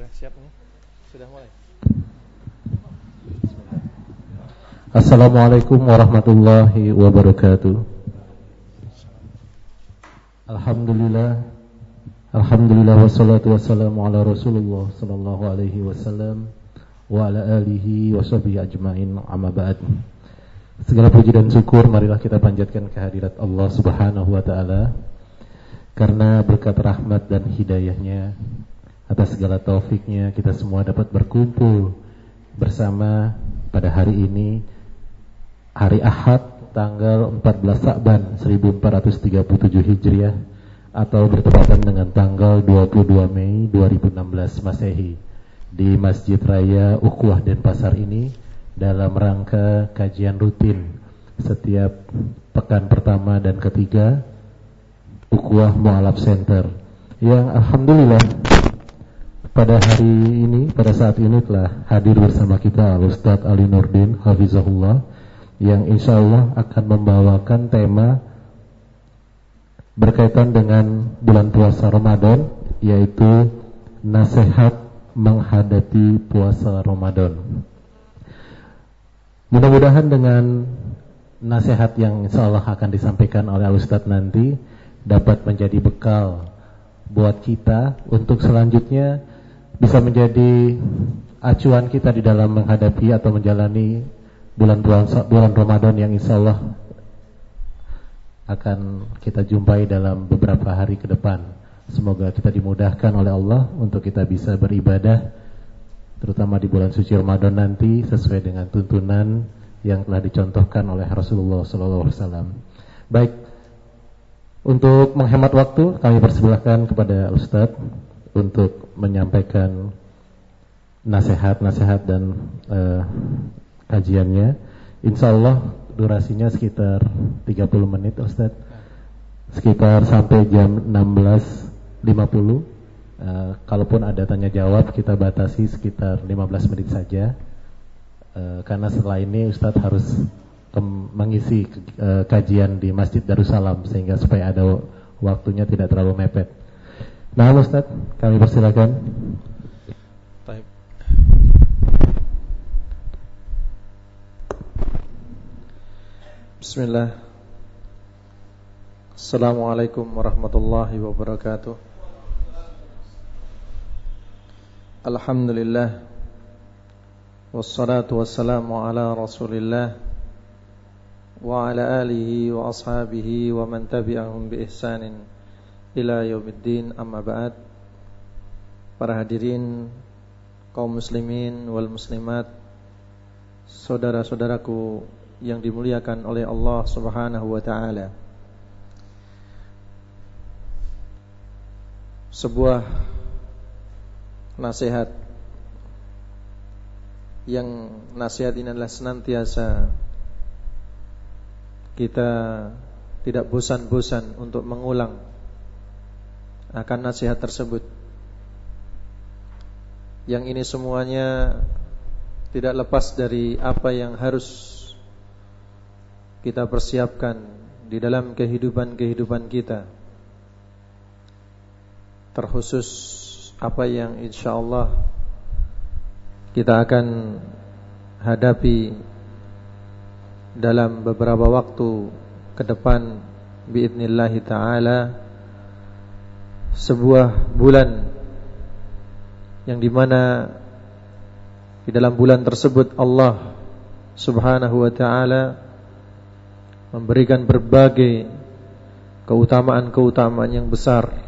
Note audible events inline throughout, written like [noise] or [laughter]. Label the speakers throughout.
Speaker 1: Sudah siap nih? Sudah mulai.
Speaker 2: Assalamualaikum warahmatullahi wabarakatuh. Alhamdulillah Alhamdulillah wassalatu wassalamu ala Rasulullah sallallahu alaihi wasallam wa ala alihi wa sahbihi ajmain amma ba'd. Segala puji dan syukur marilah kita panjatkan kehadirat Allah Subhanahu wa taala karena berkat rahmat dan hidayahnya atas segala taufiknya kita semua dapat berkumpul bersama pada hari ini hari Ahad tanggal 14 Sa'ban 1437 Hijriah atau bertepatan dengan tanggal 22 Mei 2016 Masehi di Masjid Raya Ukhuwah Denpasar ini dalam rangka kajian rutin setiap pekan pertama dan ketiga Ukhuwah Mu'alaf Center. Yang Alhamdulillah pada hari ini, pada saat ini telah hadir bersama kita Ustadz Ali Nurdin Hafizahullah yang insya Allah akan membawakan tema berkaitan dengan bulan puasa Ramadan yaitu nasihat menghadapi puasa Ramadan. Mudah-mudahan dengan nasihat yang insya Allah akan disampaikan oleh Ustadz nanti dapat menjadi bekal buat kita untuk selanjutnya bisa menjadi acuan kita di dalam menghadapi atau menjalani bulan puasa bulan Ramadan yang insya Allah akan kita jumpai dalam beberapa hari ke depan. Semoga kita dimudahkan oleh Allah untuk kita bisa beribadah terutama di bulan suci Ramadan nanti sesuai dengan tuntunan yang telah dicontohkan oleh Rasulullah SAW. Baik, untuk menghemat waktu kami persilahkan kepada Ustadz untuk menyampaikan nasihat-nasihat dan uh, kajiannya. Insya Allah durasinya sekitar 30 menit Ustaz. Sekitar sampai jam 16.50. Uh, eh, kalaupun ada tanya jawab kita batasi sekitar 15 menit saja. Uh, karena setelah ini Ustaz harus mengisi uh, kajian di Masjid Darussalam sehingga supaya ada waktunya tidak terlalu mepet. Nah, Ustaz, kami persilakan.
Speaker 1: Bismillah Assalamualaikum warahmatullahi wabarakatuh Alhamdulillah Wassalatu wassalamu ala rasulillah Wa ala alihi wa ashabihi Wa man tabi'ahum bi ihsanin Ila yaumiddin amma ba'd Para hadirin Kaum muslimin wal muslimat Saudara-saudaraku yang dimuliakan oleh Allah Subhanahu wa taala. Sebuah nasihat yang nasihat ini adalah senantiasa kita tidak bosan-bosan untuk mengulang akan nasihat tersebut. Yang ini semuanya tidak lepas dari apa yang harus kita persiapkan di dalam kehidupan-kehidupan kita terkhusus apa yang insya Allah kita akan hadapi dalam beberapa waktu ke depan biidznillah taala sebuah bulan yang di mana di dalam bulan tersebut Allah Subhanahu wa taala memberikan berbagai keutamaan-keutamaan yang besar.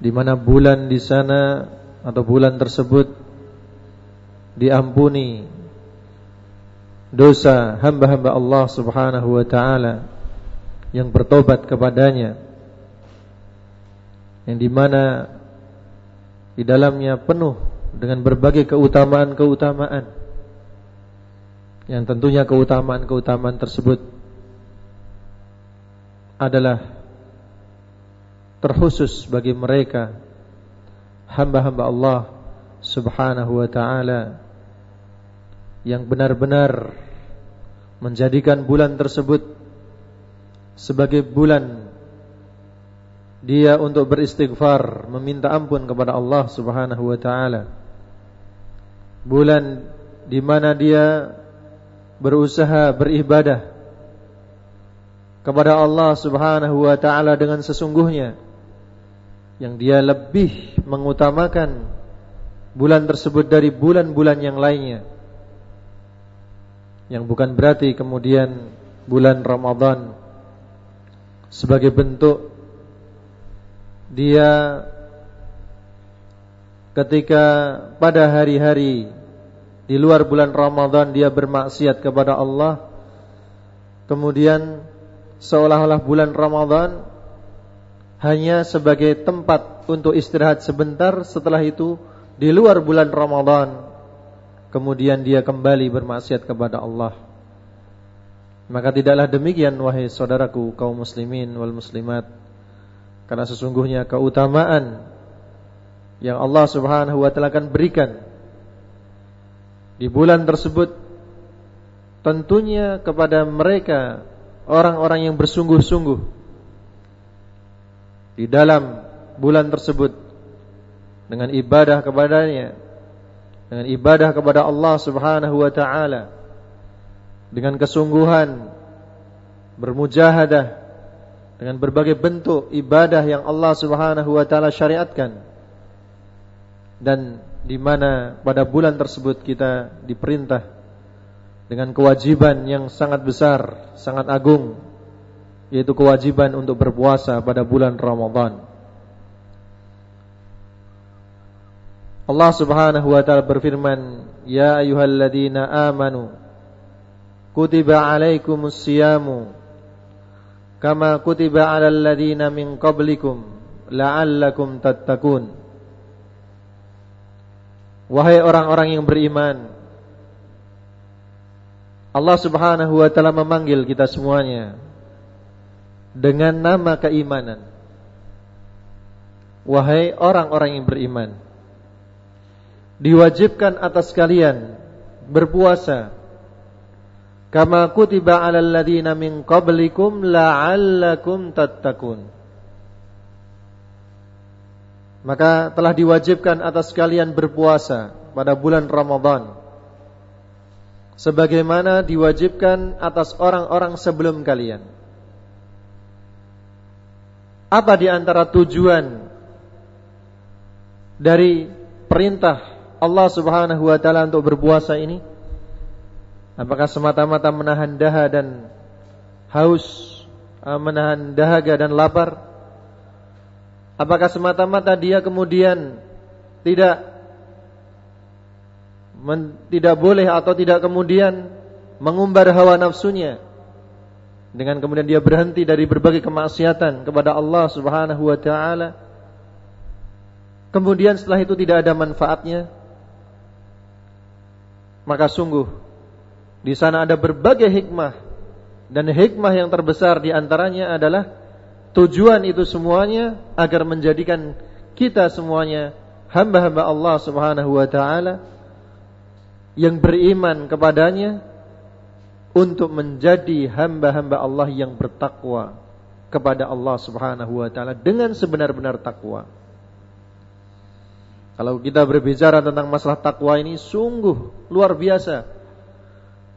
Speaker 1: Di mana bulan di sana atau bulan tersebut diampuni dosa hamba-hamba Allah Subhanahu wa taala yang bertobat kepadanya yang di mana di dalamnya penuh dengan berbagai keutamaan-keutamaan. Yang tentunya keutamaan-keutamaan tersebut adalah terkhusus bagi mereka hamba-hamba Allah Subhanahu wa taala yang benar-benar menjadikan bulan tersebut sebagai bulan dia untuk beristighfar, meminta ampun kepada Allah Subhanahu wa taala. Bulan di mana dia berusaha beribadah kepada Allah Subhanahu wa taala dengan sesungguhnya yang dia lebih mengutamakan bulan tersebut dari bulan-bulan yang lainnya. Yang bukan berarti kemudian bulan Ramadan sebagai bentuk dia ketika pada hari-hari di luar bulan Ramadan dia bermaksiat kepada Allah kemudian seolah-olah bulan Ramadan hanya sebagai tempat untuk istirahat sebentar setelah itu di luar bulan Ramadan kemudian dia kembali bermaksiat kepada Allah. Maka tidaklah demikian wahai saudaraku kaum muslimin wal muslimat karena sesungguhnya keutamaan yang Allah Subhanahu wa taala akan berikan di bulan tersebut tentunya kepada mereka orang-orang yang bersungguh-sungguh di dalam bulan tersebut dengan ibadah kepadanya dengan ibadah kepada Allah Subhanahu wa taala dengan kesungguhan bermujahadah dengan berbagai bentuk ibadah yang Allah Subhanahu wa taala syariatkan dan di mana pada bulan tersebut kita diperintah dengan kewajiban yang sangat besar, sangat agung yaitu kewajiban untuk berpuasa pada bulan Ramadan. Allah Subhanahu wa taala berfirman, "Ya ayyuhalladzina amanu kutiba alaikumus siyamu kama kutiba alal ladzina min qablikum la'allakum tattaqun." Wahai orang-orang yang beriman Allah subhanahu wa ta'ala memanggil kita semuanya Dengan nama keimanan Wahai orang-orang yang beriman Diwajibkan atas kalian Berpuasa Kama kutiba alal ladina min qablikum la'allakum tattaqun maka telah diwajibkan atas kalian berpuasa pada bulan Ramadan sebagaimana diwajibkan atas orang-orang sebelum kalian. Apa di antara tujuan dari perintah Allah Subhanahu wa taala untuk berpuasa ini? Apakah semata-mata menahan dahaga dan haus, eh, menahan dahaga dan lapar? Apakah semata-mata dia kemudian tidak men, tidak boleh atau tidak kemudian mengumbar hawa nafsunya? Dengan kemudian dia berhenti dari berbagai kemaksiatan kepada Allah Subhanahu wa taala. Kemudian setelah itu tidak ada manfaatnya. Maka sungguh di sana ada berbagai hikmah dan hikmah yang terbesar di antaranya adalah Tujuan itu semuanya agar menjadikan kita semuanya hamba-hamba Allah Subhanahu wa taala yang beriman kepadanya untuk menjadi hamba-hamba Allah yang bertakwa kepada Allah Subhanahu wa taala dengan sebenar-benar takwa. Kalau kita berbicara tentang masalah takwa ini sungguh luar biasa.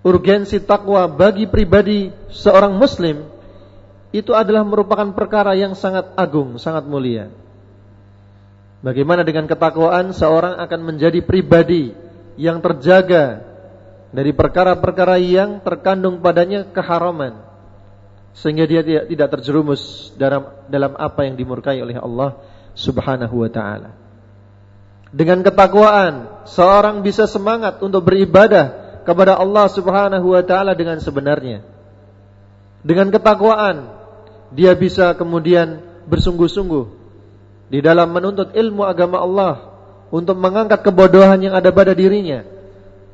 Speaker 1: Urgensi takwa bagi pribadi seorang muslim itu adalah merupakan perkara yang sangat agung, sangat mulia. Bagaimana dengan ketakwaan seorang akan menjadi pribadi yang terjaga dari perkara-perkara yang terkandung padanya keharaman sehingga dia tidak, terjerumus dalam dalam apa yang dimurkai oleh Allah Subhanahu wa taala. Dengan ketakwaan seorang bisa semangat untuk beribadah kepada Allah Subhanahu wa taala dengan sebenarnya. Dengan ketakwaan dia bisa kemudian bersungguh-sungguh di dalam menuntut ilmu agama Allah untuk mengangkat kebodohan yang ada pada dirinya.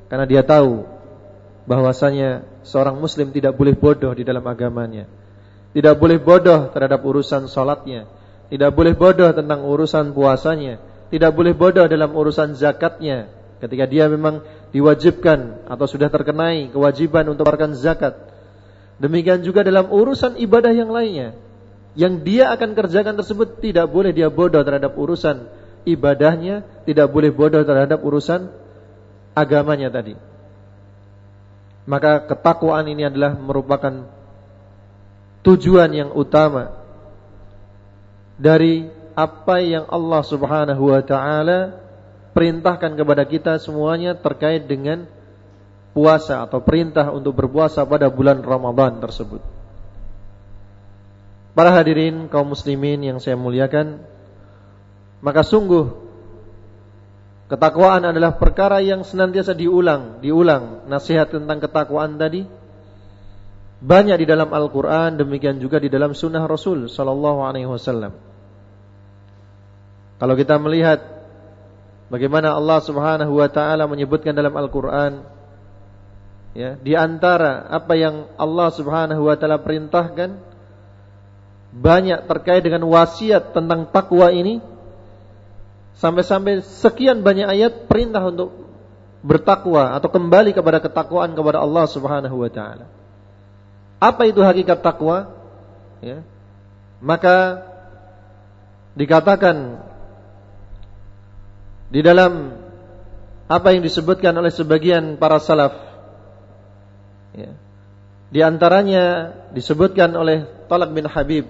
Speaker 1: Karena dia tahu bahwasanya seorang muslim tidak boleh bodoh di dalam agamanya. Tidak boleh bodoh terhadap urusan sholatnya tidak boleh bodoh tentang urusan puasanya. Tidak boleh bodoh dalam urusan zakatnya. Ketika dia memang diwajibkan atau sudah terkenai kewajiban untuk memberikan zakat Demikian juga dalam urusan ibadah yang lainnya yang dia akan kerjakan tersebut tidak boleh dia bodoh terhadap urusan ibadahnya, tidak boleh bodoh terhadap urusan agamanya tadi. Maka ketakwaan ini adalah merupakan tujuan yang utama dari apa yang Allah Subhanahu wa taala perintahkan kepada kita semuanya terkait dengan puasa atau perintah untuk berpuasa pada bulan Ramadan tersebut. Para hadirin kaum muslimin yang saya muliakan, maka sungguh ketakwaan adalah perkara yang senantiasa diulang, diulang nasihat tentang ketakwaan tadi banyak di dalam Al-Qur'an demikian juga di dalam sunnah Rasul sallallahu alaihi wasallam. Kalau kita melihat bagaimana Allah Subhanahu wa taala menyebutkan dalam Al-Qur'an ya, di antara apa yang Allah Subhanahu wa taala perintahkan banyak terkait dengan wasiat tentang takwa ini sampai-sampai sekian banyak ayat perintah untuk bertakwa atau kembali kepada ketakwaan kepada Allah Subhanahu wa taala. Apa itu hakikat takwa? Ya. Maka dikatakan di dalam apa yang disebutkan oleh sebagian para salaf ya. Di antaranya disebutkan oleh Talak bin Habib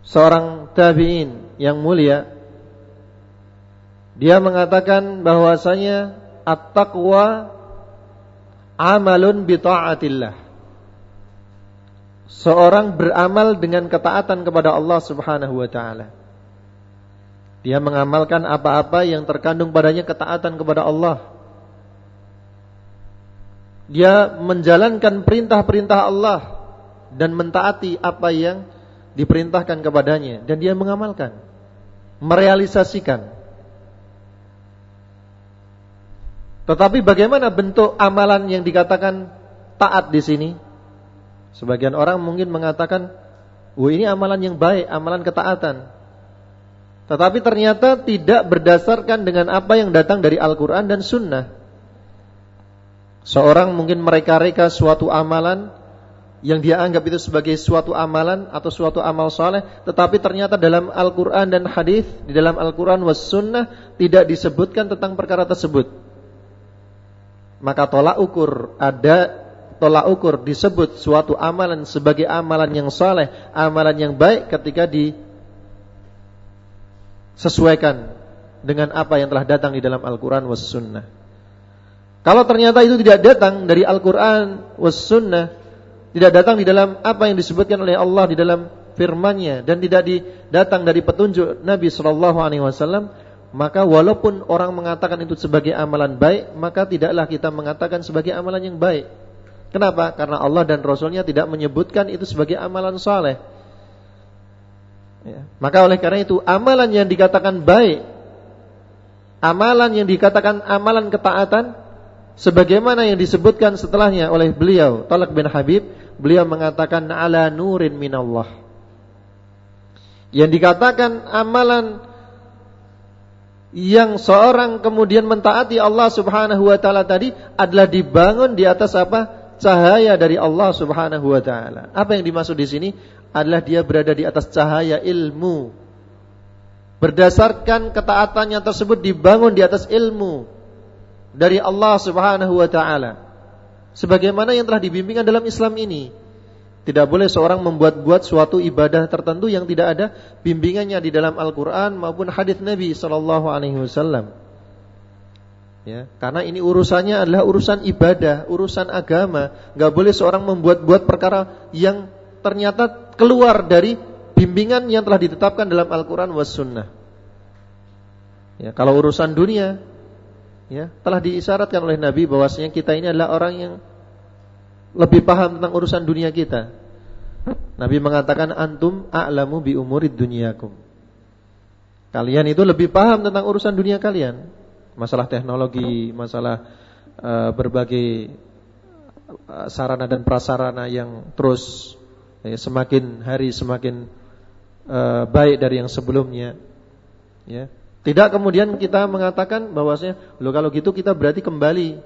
Speaker 1: seorang tabi'in yang mulia dia mengatakan bahwasanya at-taqwa amalun bi taatillah seorang beramal dengan ketaatan kepada Allah Subhanahu wa taala dia mengamalkan apa-apa yang terkandung padanya ketaatan kepada Allah. Dia menjalankan perintah-perintah Allah dan mentaati apa yang diperintahkan kepadanya dan dia mengamalkan, merealisasikan. Tetapi bagaimana bentuk amalan yang dikatakan taat di sini? Sebagian orang mungkin mengatakan, "Wah, ini amalan yang baik, amalan ketaatan." Tetapi ternyata tidak berdasarkan dengan apa yang datang dari Al-Quran dan Sunnah. Seorang mungkin mereka-reka suatu amalan yang dia anggap itu sebagai suatu amalan atau suatu amal soleh, tetapi ternyata dalam Al-Quran dan hadis di dalam Al-Quran was Sunnah tidak disebutkan tentang perkara tersebut. Maka tolak ukur ada tolak ukur disebut suatu amalan sebagai amalan yang soleh, amalan yang baik ketika di sesuaikan dengan apa yang telah datang di dalam Al-Quran was sunnah. Kalau ternyata itu tidak datang dari Al-Quran was sunnah, tidak datang di dalam apa yang disebutkan oleh Allah di dalam firman-Nya dan tidak datang dari petunjuk Nabi Shallallahu Alaihi Wasallam, maka walaupun orang mengatakan itu sebagai amalan baik, maka tidaklah kita mengatakan sebagai amalan yang baik. Kenapa? Karena Allah dan Rasulnya tidak menyebutkan itu sebagai amalan saleh. Ya. Maka oleh karena itu amalan yang dikatakan baik, amalan yang dikatakan amalan ketaatan, sebagaimana yang disebutkan setelahnya oleh beliau, Talak bin Habib, beliau mengatakan ala nurin minallah. Yang dikatakan amalan yang seorang kemudian mentaati Allah Subhanahu wa taala tadi adalah dibangun di atas apa? Cahaya dari Allah Subhanahu wa taala. Apa yang dimaksud di sini? Adalah dia berada di atas cahaya ilmu. Berdasarkan ketaatannya tersebut dibangun di atas ilmu dari Allah Subhanahu wa taala. Sebagaimana yang telah dibimbingkan dalam Islam ini. Tidak boleh seorang membuat-buat suatu ibadah tertentu yang tidak ada bimbingannya di dalam Al-Qur'an maupun hadis Nabi sallallahu alaihi wasallam. Ya, karena ini urusannya adalah urusan ibadah, urusan agama. Gak boleh seorang membuat-buat perkara yang ternyata keluar dari bimbingan yang telah ditetapkan dalam Al-Quran was sunnah. Ya, kalau urusan dunia, ya telah diisyaratkan oleh Nabi bahwasanya kita ini adalah orang yang lebih paham tentang urusan dunia kita. Nabi mengatakan antum a'lamu bi umurid dunyakum. Kalian itu lebih paham tentang urusan dunia kalian. Masalah teknologi, masalah uh, berbagai uh, sarana dan prasarana yang terus ya, semakin hari semakin uh, baik dari yang sebelumnya. Ya. Tidak kemudian kita mengatakan bahwasanya lo kalau gitu kita berarti kembali.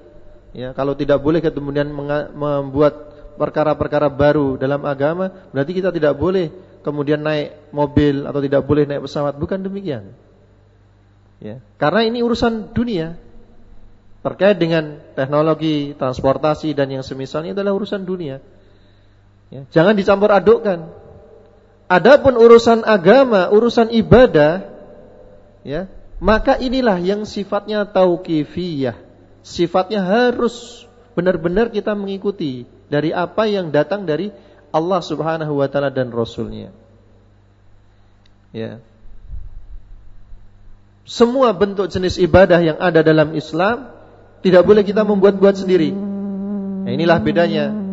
Speaker 1: Ya, kalau tidak boleh kemudian membuat perkara-perkara baru dalam agama, berarti kita tidak boleh kemudian naik mobil atau tidak boleh naik pesawat. Bukan demikian. Ya, karena ini urusan dunia. Terkait dengan teknologi, transportasi dan yang semisalnya adalah urusan dunia. Ya, jangan dicampur adukkan. Adapun urusan agama, urusan ibadah, ya, maka inilah yang sifatnya tauqifiyah. Sifatnya harus benar-benar kita mengikuti dari apa yang datang dari Allah Subhanahu wa taala dan rasulnya. Ya. Semua bentuk jenis ibadah yang ada dalam Islam tidak boleh kita membuat-buat sendiri. Nah, inilah bedanya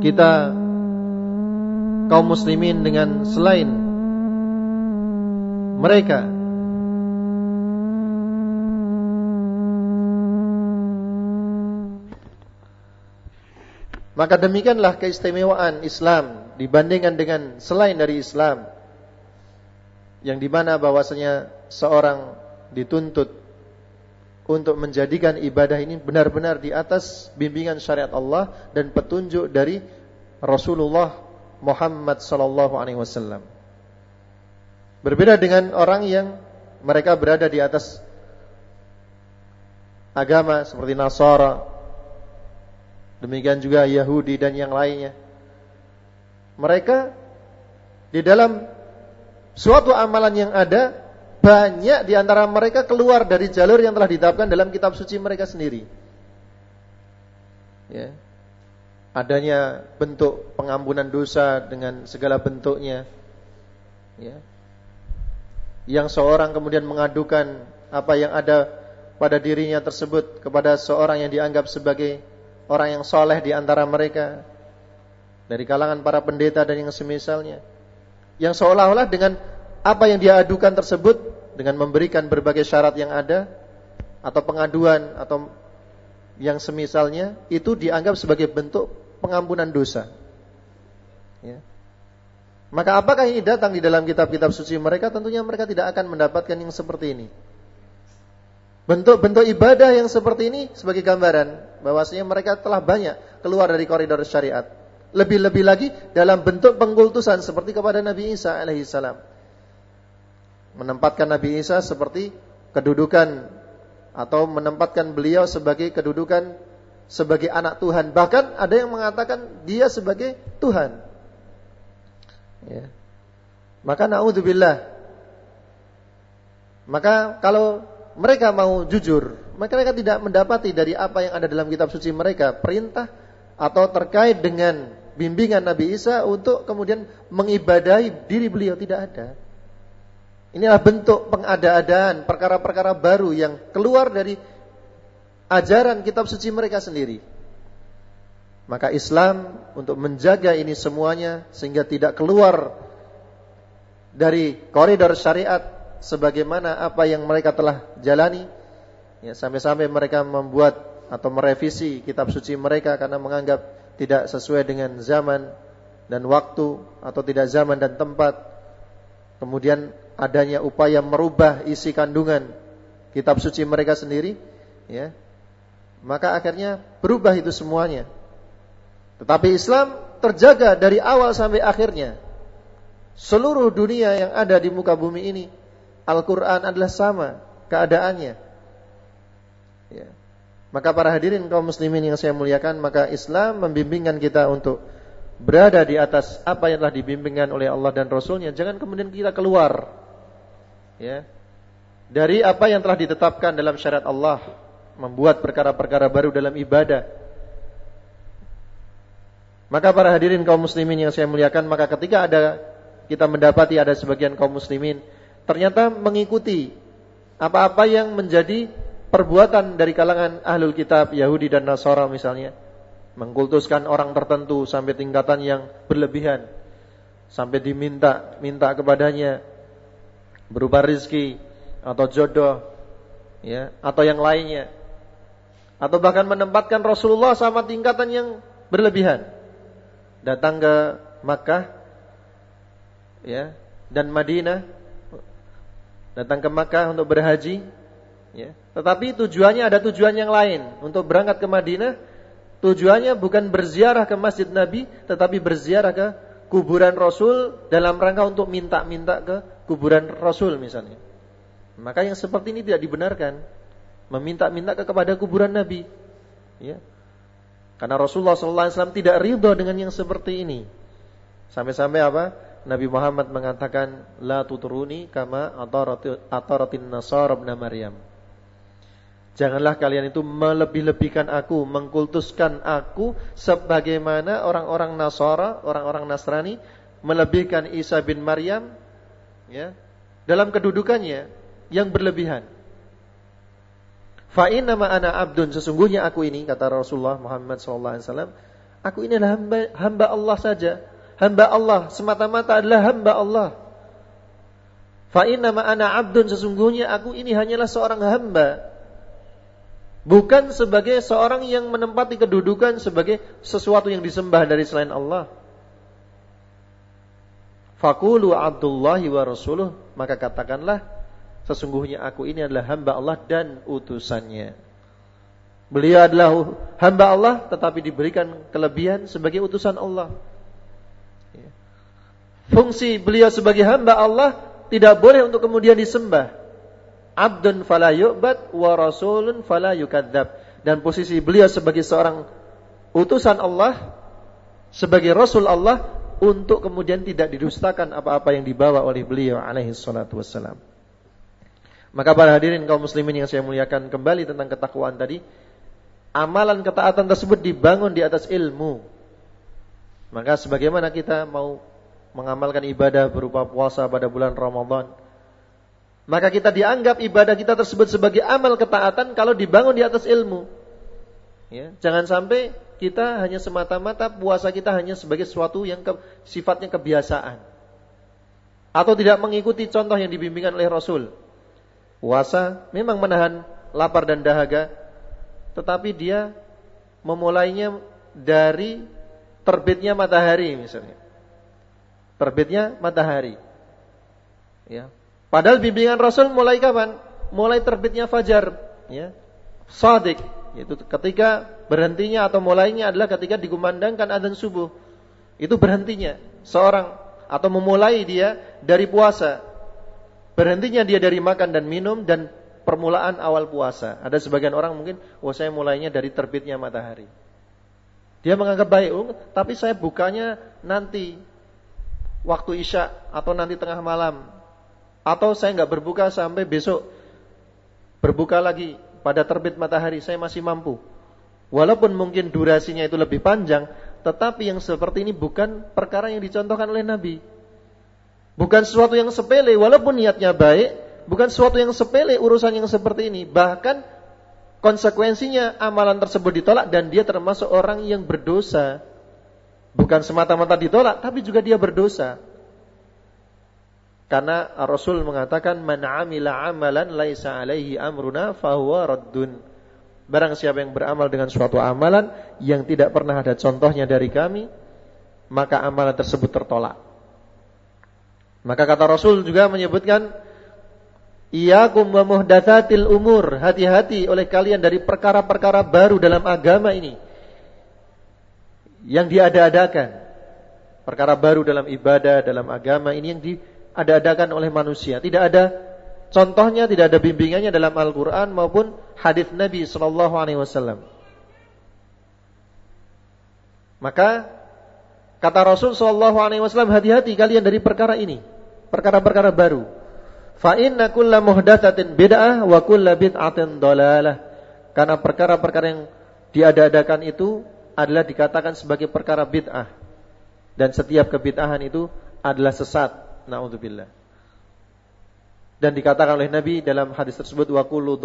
Speaker 1: kita kaum muslimin dengan selain mereka. Maka demikianlah keistimewaan Islam dibandingkan dengan selain dari Islam yang di mana bahwasanya seorang dituntut untuk menjadikan ibadah ini benar-benar di atas bimbingan syariat Allah dan petunjuk dari Rasulullah Muhammad sallallahu alaihi wasallam. Berbeda dengan orang yang mereka berada di atas agama seperti Nasara, demikian juga Yahudi dan yang lainnya. Mereka di dalam suatu amalan yang ada banyak di antara mereka keluar dari jalur yang telah ditetapkan dalam kitab suci mereka sendiri. Ya. Adanya bentuk pengampunan dosa dengan segala bentuknya. Ya. Yang seorang kemudian mengadukan apa yang ada pada dirinya tersebut kepada seorang yang dianggap sebagai orang yang soleh di antara mereka dari kalangan para pendeta dan yang semisalnya yang seolah-olah dengan apa yang dia adukan tersebut dengan memberikan berbagai syarat yang ada atau pengaduan atau yang semisalnya itu dianggap sebagai bentuk pengampunan dosa. Ya. Maka apakah ini datang di dalam kitab-kitab suci mereka? Tentunya mereka tidak akan mendapatkan yang seperti ini. Bentuk-bentuk ibadah yang seperti ini sebagai gambaran bahwasanya mereka telah banyak keluar dari koridor syariat. Lebih-lebih lagi dalam bentuk pengkultusan seperti kepada Nabi Isa alaihissalam menempatkan Nabi Isa seperti kedudukan atau menempatkan beliau sebagai kedudukan sebagai anak Tuhan. Bahkan ada yang mengatakan dia sebagai Tuhan. Ya. Maka naudzubillah. Maka kalau mereka mau jujur, mereka tidak mendapati dari apa yang ada dalam kitab suci mereka perintah atau terkait dengan bimbingan Nabi Isa untuk kemudian mengibadahi diri beliau tidak ada. Inilah bentuk pengada-adaan perkara-perkara baru yang keluar dari ajaran kitab suci mereka sendiri. Maka Islam untuk menjaga ini semuanya sehingga tidak keluar dari koridor syariat sebagaimana apa yang mereka telah jalani ya sampai-sampai mereka membuat atau merevisi kitab suci mereka karena menganggap tidak sesuai dengan zaman dan waktu atau tidak zaman dan tempat kemudian adanya upaya merubah isi kandungan kitab suci mereka sendiri, ya, maka akhirnya berubah itu semuanya. Tetapi Islam terjaga dari awal sampai akhirnya. Seluruh dunia yang ada di muka bumi ini, Al-Quran adalah sama keadaannya. Ya. Maka para hadirin kaum muslimin yang saya muliakan, maka Islam membimbingkan kita untuk berada di atas apa yang telah dibimbingkan oleh Allah dan Rasulnya. Jangan kemudian kita keluar ya. Dari apa yang telah ditetapkan dalam syariat Allah membuat perkara-perkara baru dalam ibadah. Maka para hadirin kaum muslimin yang saya muliakan maka ketika ada kita mendapati ada sebagian kaum muslimin ternyata mengikuti apa-apa yang menjadi perbuatan dari kalangan ahlul kitab Yahudi dan Nasara misalnya. Mengkultuskan orang tertentu sampai tingkatan yang berlebihan. Sampai diminta minta kepadanya berupa rizki atau jodoh ya atau yang lainnya. Atau bahkan menempatkan Rasulullah sama tingkatan yang berlebihan. Datang ke Makkah ya dan Madinah datang ke Makkah untuk berhaji ya. Tetapi tujuannya ada tujuan yang lain. Untuk berangkat ke Madinah Tujuannya bukan berziarah ke masjid Nabi, tetapi berziarah ke kuburan Rasul dalam rangka untuk minta-minta ke kuburan Rasul misalnya. Maka yang seperti ini tidak dibenarkan. Meminta-minta ke kepada kuburan Nabi. Ya. Karena Rasulullah SAW tidak ridho dengan yang seperti ini. Sampai-sampai apa? Nabi Muhammad mengatakan, La tuturuni kama ataratin nasara Maryam. Janganlah kalian itu melebih-lebihkan aku, mengkultuskan aku sebagaimana orang-orang Nasara, orang-orang Nasrani melebihkan Isa bin Maryam ya, dalam kedudukannya yang berlebihan. Fa inna ma ana abdun sesungguhnya aku ini kata Rasulullah Muhammad SAW, aku ini adalah hamba, hamba Allah saja. Hamba Allah semata-mata adalah hamba Allah. Fa inna ma ana abdun sesungguhnya aku ini hanyalah seorang hamba Bukan sebagai seorang yang menempati kedudukan sebagai sesuatu yang disembah dari selain Allah. Fakulu Abdullahi wa Rasuluh. Maka katakanlah, sesungguhnya aku ini adalah hamba Allah dan utusannya. Beliau adalah hamba Allah tetapi diberikan kelebihan sebagai utusan Allah. Ya. Fungsi beliau sebagai hamba Allah tidak boleh untuk kemudian disembah abdun fala yu'bad wa rasulun fala yukadzab. Dan posisi beliau sebagai seorang utusan Allah, sebagai rasul Allah untuk kemudian tidak didustakan apa-apa yang dibawa oleh beliau alaihi salatu wassalam. Maka para hadirin kaum muslimin yang saya muliakan kembali tentang ketakwaan tadi, amalan ketaatan tersebut dibangun di atas ilmu. Maka sebagaimana kita mau mengamalkan ibadah berupa puasa pada bulan Ramadan, maka kita dianggap ibadah kita tersebut sebagai amal ketaatan kalau dibangun di atas ilmu. Ya, jangan sampai kita hanya semata-mata puasa kita hanya sebagai sesuatu yang ke, sifatnya kebiasaan. Atau tidak mengikuti contoh yang dibimbingkan oleh Rasul. Puasa memang menahan lapar dan dahaga, tetapi dia memulainya dari terbitnya matahari misalnya. Terbitnya matahari. Ya, Padahal bimbingan Rasul mulai kapan? Mulai terbitnya fajar, ya. Sadik, itu ketika berhentinya atau mulainya adalah ketika dikumandangkan adzan subuh. Itu berhentinya seorang atau memulai dia dari puasa. Berhentinya dia dari makan dan minum dan permulaan awal puasa. Ada sebagian orang mungkin, oh saya mulainya dari terbitnya matahari. Dia menganggap baik, oh, tapi saya bukanya nanti waktu isya atau nanti tengah malam atau saya nggak berbuka sampai besok berbuka lagi pada terbit matahari saya masih mampu. Walaupun mungkin durasinya itu lebih panjang, tetapi yang seperti ini bukan perkara yang dicontohkan oleh Nabi. Bukan sesuatu yang sepele, walaupun niatnya baik, bukan sesuatu yang sepele urusan yang seperti ini. Bahkan konsekuensinya amalan tersebut ditolak dan dia termasuk orang yang berdosa. Bukan semata-mata ditolak, tapi juga dia berdosa. Karena Rasul mengatakan man amila amalan laisa alaihi amruna fahuwa raddun. Barang siapa yang beramal dengan suatu amalan yang tidak pernah ada contohnya dari kami, maka amalan tersebut tertolak. Maka kata Rasul juga menyebutkan Iyakum wa muhdatsatil umur. Hati-hati oleh kalian dari perkara-perkara baru dalam agama ini. Yang diada-adakan. Perkara baru dalam ibadah, dalam agama ini yang di ada-adakan oleh manusia. Tidak ada contohnya, tidak ada bimbingannya dalam Al-Quran maupun hadis Nabi Sallallahu Alaihi Wasallam. Maka kata Rasul Sallallahu Alaihi Wasallam hati-hati kalian dari perkara ini, perkara-perkara baru. Fa inna kulla muhdatsatin bid'ah wa kulla bid'atin dalalah. Karena perkara-perkara yang diada-adakan itu adalah dikatakan sebagai perkara bid'ah. Dan setiap kebid'ahan itu adalah sesat. Nauzubillah. Dan dikatakan oleh Nabi dalam hadis tersebut wa kullu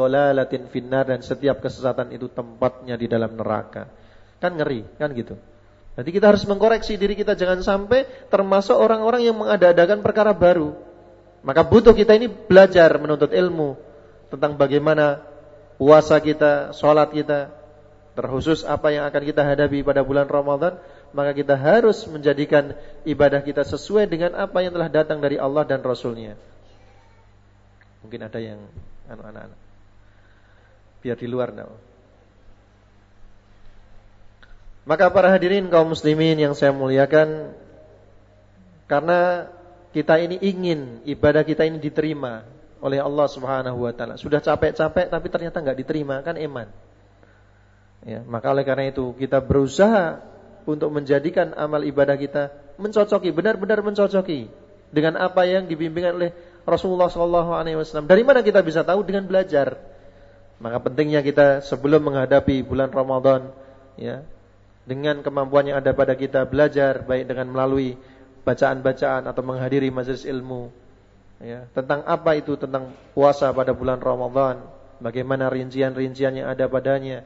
Speaker 1: finnar dan setiap kesesatan itu tempatnya di dalam neraka. Kan ngeri, kan gitu. Jadi kita harus mengkoreksi diri kita jangan sampai termasuk orang-orang yang mengada-adakan perkara baru. Maka butuh kita ini belajar menuntut ilmu tentang bagaimana puasa kita, sholat kita, terkhusus apa yang akan kita hadapi pada bulan Ramadan maka kita harus menjadikan ibadah kita sesuai dengan apa yang telah datang dari Allah dan Rasulnya. Mungkin ada yang anak-anak. Biar di luar now. Maka para hadirin kaum muslimin yang saya muliakan karena kita ini ingin ibadah kita ini diterima oleh Allah Subhanahu wa taala. Sudah capek-capek tapi ternyata nggak diterima kan iman. Ya, maka oleh karena itu kita berusaha untuk menjadikan amal ibadah kita mencocoki, benar-benar mencocoki dengan apa yang dibimbingkan oleh Rasulullah Wasallam. Dari mana kita bisa tahu dengan belajar? Maka pentingnya kita sebelum menghadapi bulan Ramadan, ya, dengan kemampuan yang ada pada kita belajar baik dengan melalui bacaan-bacaan atau menghadiri majelis ilmu ya tentang apa itu tentang puasa pada bulan Ramadan bagaimana rincian-rincian yang ada padanya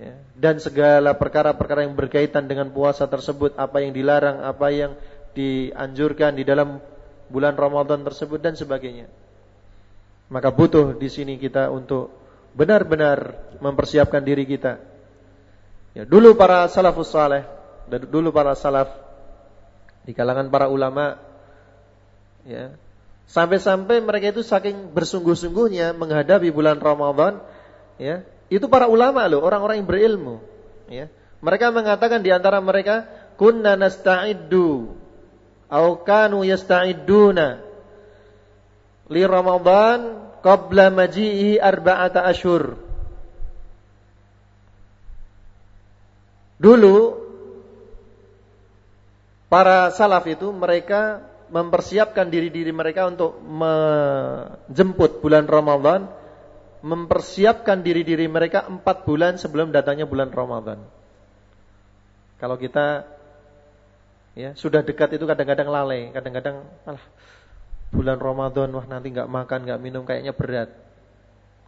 Speaker 1: ya dan segala perkara-perkara yang berkaitan dengan puasa tersebut apa yang dilarang apa yang dianjurkan di dalam bulan Ramadan tersebut dan sebagainya maka butuh di sini kita untuk benar-benar mempersiapkan diri kita Ya, dulu para salafus saleh, dulu para salaf di kalangan para ulama ya. Sampai-sampai mereka itu saking bersungguh-sungguhnya menghadapi bulan Ramadan, ya. Itu para ulama loh, orang-orang yang berilmu, ya. Mereka mengatakan di antara mereka, kunna nasta'iddu au kanu yasta'idduna li Ramadan qabla maji'ihi arba'ata ashur. Dulu para salaf itu mereka mempersiapkan diri-diri mereka untuk menjemput bulan Ramadan, mempersiapkan diri-diri mereka empat bulan sebelum datangnya bulan Ramadan. Kalau kita ya sudah dekat itu kadang-kadang lalai, kadang-kadang alah bulan Ramadan wah nanti nggak makan nggak minum kayaknya berat.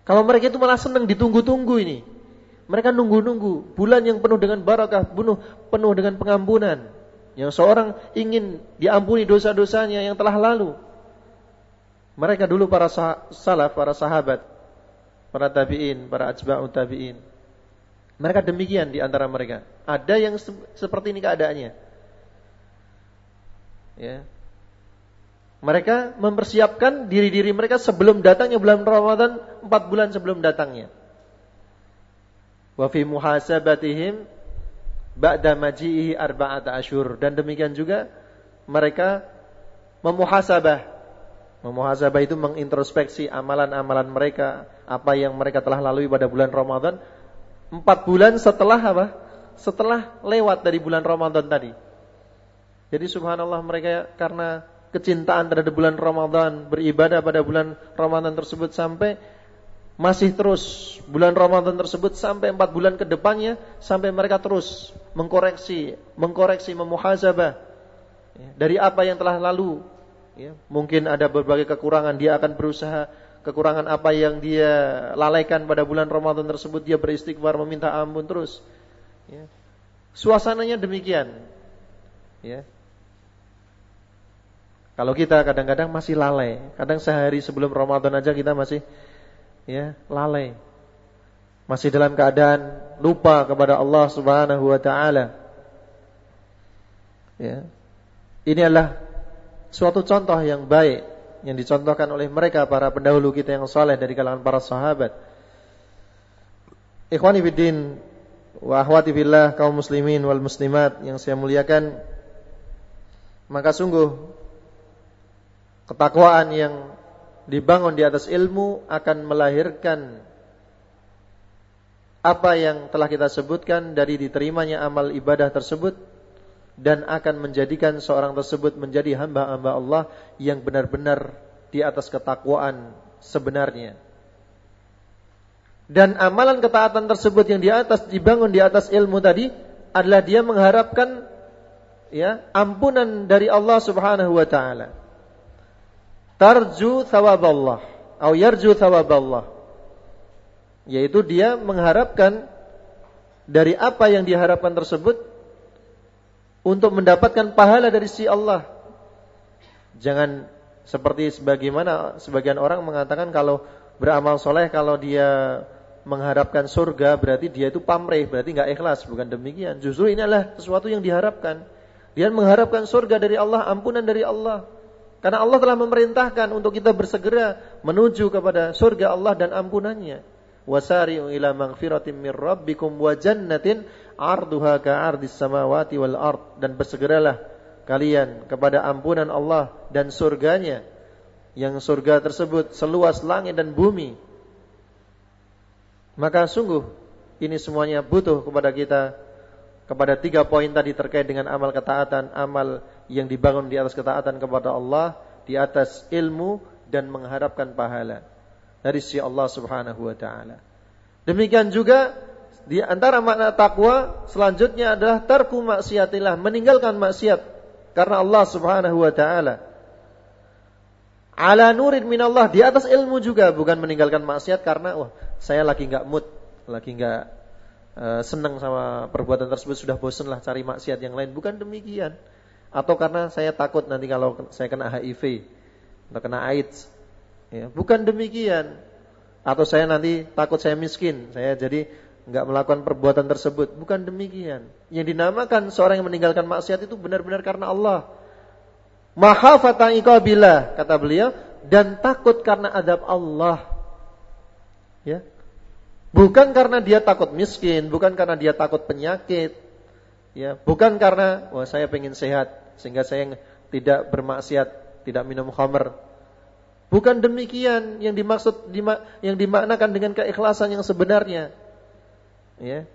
Speaker 1: Kalau mereka itu malah senang ditunggu-tunggu ini. Mereka nunggu-nunggu bulan yang penuh dengan barakah, penuh penuh dengan pengampunan. Yang seorang ingin diampuni dosa-dosanya yang telah lalu. Mereka dulu para salaf, para sahabat, para tabi'in, para ajba'u tabi'in. Mereka demikian di antara mereka. Ada yang se seperti ini keadaannya. Ya. Mereka mempersiapkan diri-diri mereka sebelum datangnya bulan Ramadan, empat bulan sebelum datangnya wa fi muhasabatihim ba'da maji'ihi arba'ata asyur dan demikian juga mereka memuhasabah memuhasabah itu mengintrospeksi amalan-amalan mereka apa yang mereka telah lalui pada bulan Ramadan empat bulan setelah apa setelah lewat dari bulan Ramadan tadi jadi subhanallah mereka karena kecintaan terhadap bulan Ramadan beribadah pada bulan Ramadan tersebut sampai masih terus bulan Ramadan tersebut sampai empat bulan ke depannya sampai mereka terus mengkoreksi, mengkoreksi, memuhasabah ya, dari apa yang telah lalu. Ya, mungkin ada berbagai kekurangan, dia akan berusaha kekurangan apa yang dia lalaikan pada bulan Ramadan tersebut dia beristighfar meminta ampun terus. Ya. Suasananya demikian. Ya. Kalau kita kadang-kadang masih lalai, kadang sehari sebelum Ramadan aja kita masih ya lalai masih dalam keadaan lupa kepada Allah Subhanahu wa taala ya ini adalah suatu contoh yang baik yang dicontohkan oleh mereka para pendahulu kita yang saleh dari kalangan para sahabat. Ikhwani fiddin wa ahwati fillah kaum muslimin wal muslimat yang saya muliakan maka sungguh ketakwaan yang dibangun di atas ilmu akan melahirkan apa yang telah kita sebutkan dari diterimanya amal ibadah tersebut dan akan menjadikan seorang tersebut menjadi hamba-hamba Allah yang benar-benar di atas ketakwaan sebenarnya. Dan amalan ketaatan tersebut yang di atas dibangun di atas ilmu tadi adalah dia mengharapkan ya ampunan dari Allah Subhanahu wa taala tarju Allah atau yarju Allah yaitu dia mengharapkan dari apa yang diharapkan tersebut untuk mendapatkan pahala dari si Allah. Jangan seperti sebagaimana sebagian orang mengatakan kalau beramal soleh kalau dia mengharapkan surga berarti dia itu pamrih berarti nggak ikhlas. Bukan demikian. Justru ini adalah sesuatu yang diharapkan. Dia mengharapkan surga dari Allah ampunan dari Allah. Karena Allah telah memerintahkan untuk kita bersegera menuju kepada surga Allah dan ampunannya. wasari'u ila maghfiratin min rabbikum wa jannatin 'arduha ka'ardis samawati wal ard. Dan bersegeralah kalian kepada ampunan Allah dan surganya. Yang surga tersebut seluas langit dan bumi. Maka sungguh ini semuanya butuh kepada kita. Kepada tiga poin tadi terkait dengan amal ketaatan, amal yang dibangun di atas ketaatan kepada Allah, di atas ilmu dan mengharapkan pahala dari sisi Allah Subhanahu wa taala. Demikian juga di antara makna takwa selanjutnya adalah tarku maksiatillah, meninggalkan maksiat karena Allah Subhanahu wa taala. Ala nurin minallah di atas ilmu juga bukan meninggalkan maksiat karena wah saya lagi nggak mood, lagi nggak uh, senang sama perbuatan tersebut sudah bosan lah cari maksiat yang lain. Bukan demikian. Atau karena saya takut nanti kalau saya kena HIV atau kena AIDS. Ya, bukan demikian. Atau saya nanti takut saya miskin, saya jadi nggak melakukan perbuatan tersebut. Bukan demikian. Yang dinamakan seorang yang meninggalkan maksiat itu benar-benar karena Allah. Mahafatan iqabillah kata beliau dan takut karena adab Allah. Ya. Bukan karena dia takut miskin, bukan karena dia takut penyakit. Ya, bukan karena wah saya pengen sehat sehingga saya tidak bermaksiat, tidak minum khamr. Bukan demikian yang dimaksud yang dimaknakan dengan keikhlasan yang sebenarnya. Ya.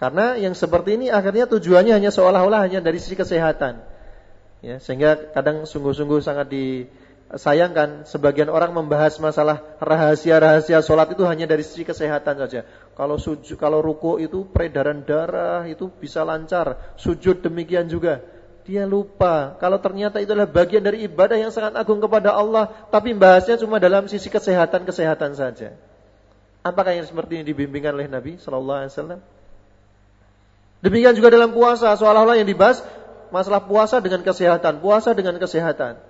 Speaker 1: Karena yang seperti ini akhirnya tujuannya hanya seolah-olah hanya dari sisi kesehatan. Ya, sehingga kadang sungguh-sungguh sangat di sayangkan sebagian orang membahas masalah rahasia-rahasia sholat itu hanya dari sisi kesehatan saja. Kalau sujud, kalau ruku itu peredaran darah itu bisa lancar, sujud demikian juga. Dia lupa kalau ternyata itu adalah bagian dari ibadah yang sangat agung kepada Allah, tapi bahasnya cuma dalam sisi kesehatan-kesehatan saja. Apakah yang seperti ini dibimbingkan oleh Nabi Shallallahu Alaihi Wasallam? Demikian juga dalam puasa, seolah-olah yang dibahas masalah puasa dengan kesehatan, puasa dengan kesehatan.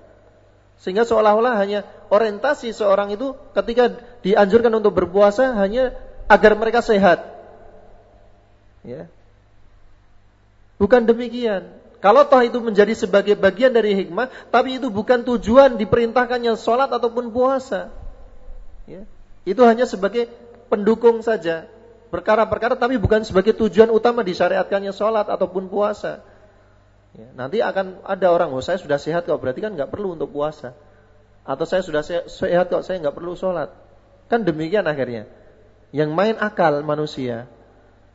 Speaker 1: Sehingga seolah-olah hanya orientasi seorang itu ketika dianjurkan untuk berpuasa hanya agar mereka sehat. Ya. Bukan demikian. Kalau toh itu menjadi sebagai bagian dari hikmah, tapi itu bukan tujuan diperintahkannya sholat ataupun puasa. Ya. Itu hanya sebagai pendukung saja. Perkara-perkara tapi bukan sebagai tujuan utama disyariatkannya sholat ataupun puasa. Ya, nanti akan ada orang, oh saya sudah sehat kok, berarti kan nggak perlu untuk puasa. Atau saya sudah sehat kok, saya nggak perlu sholat. Kan demikian akhirnya. Yang main akal manusia.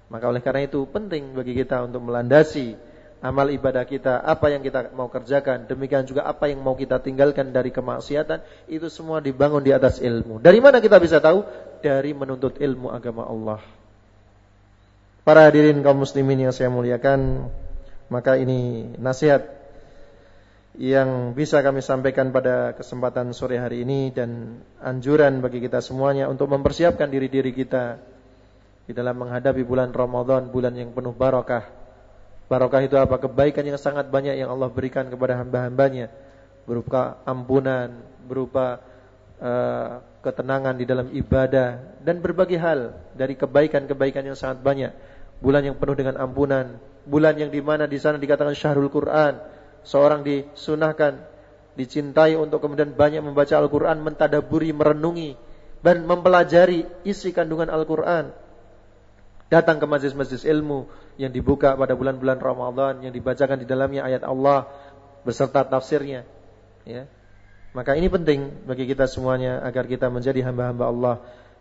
Speaker 1: Maka oleh karena itu penting bagi kita untuk melandasi amal ibadah kita, apa yang kita mau kerjakan, demikian juga apa yang mau kita tinggalkan dari kemaksiatan, itu semua dibangun di atas ilmu. Dari mana kita bisa tahu? Dari menuntut ilmu agama Allah. Para hadirin kaum muslimin yang saya muliakan, maka ini nasihat yang bisa kami sampaikan pada kesempatan sore hari ini dan anjuran bagi kita semuanya untuk mempersiapkan diri-diri kita di dalam menghadapi bulan Ramadan, bulan yang penuh barakah. Barakah itu apa? Kebaikan yang sangat banyak yang Allah berikan kepada hamba-hambanya berupa ampunan, berupa uh, ketenangan di dalam ibadah dan berbagai hal dari kebaikan-kebaikan yang sangat banyak. Bulan yang penuh dengan ampunan, bulan yang di mana di sana dikatakan syahrul Quran, seorang disunahkan, dicintai untuk kemudian banyak membaca Al-Quran, mentadaburi, merenungi, dan mempelajari isi kandungan Al-Quran. Datang ke majlis-majlis ilmu yang dibuka pada bulan-bulan Ramadan, yang dibacakan di dalamnya ayat Allah beserta tafsirnya. Ya. Maka ini penting bagi kita semuanya agar kita menjadi hamba-hamba Allah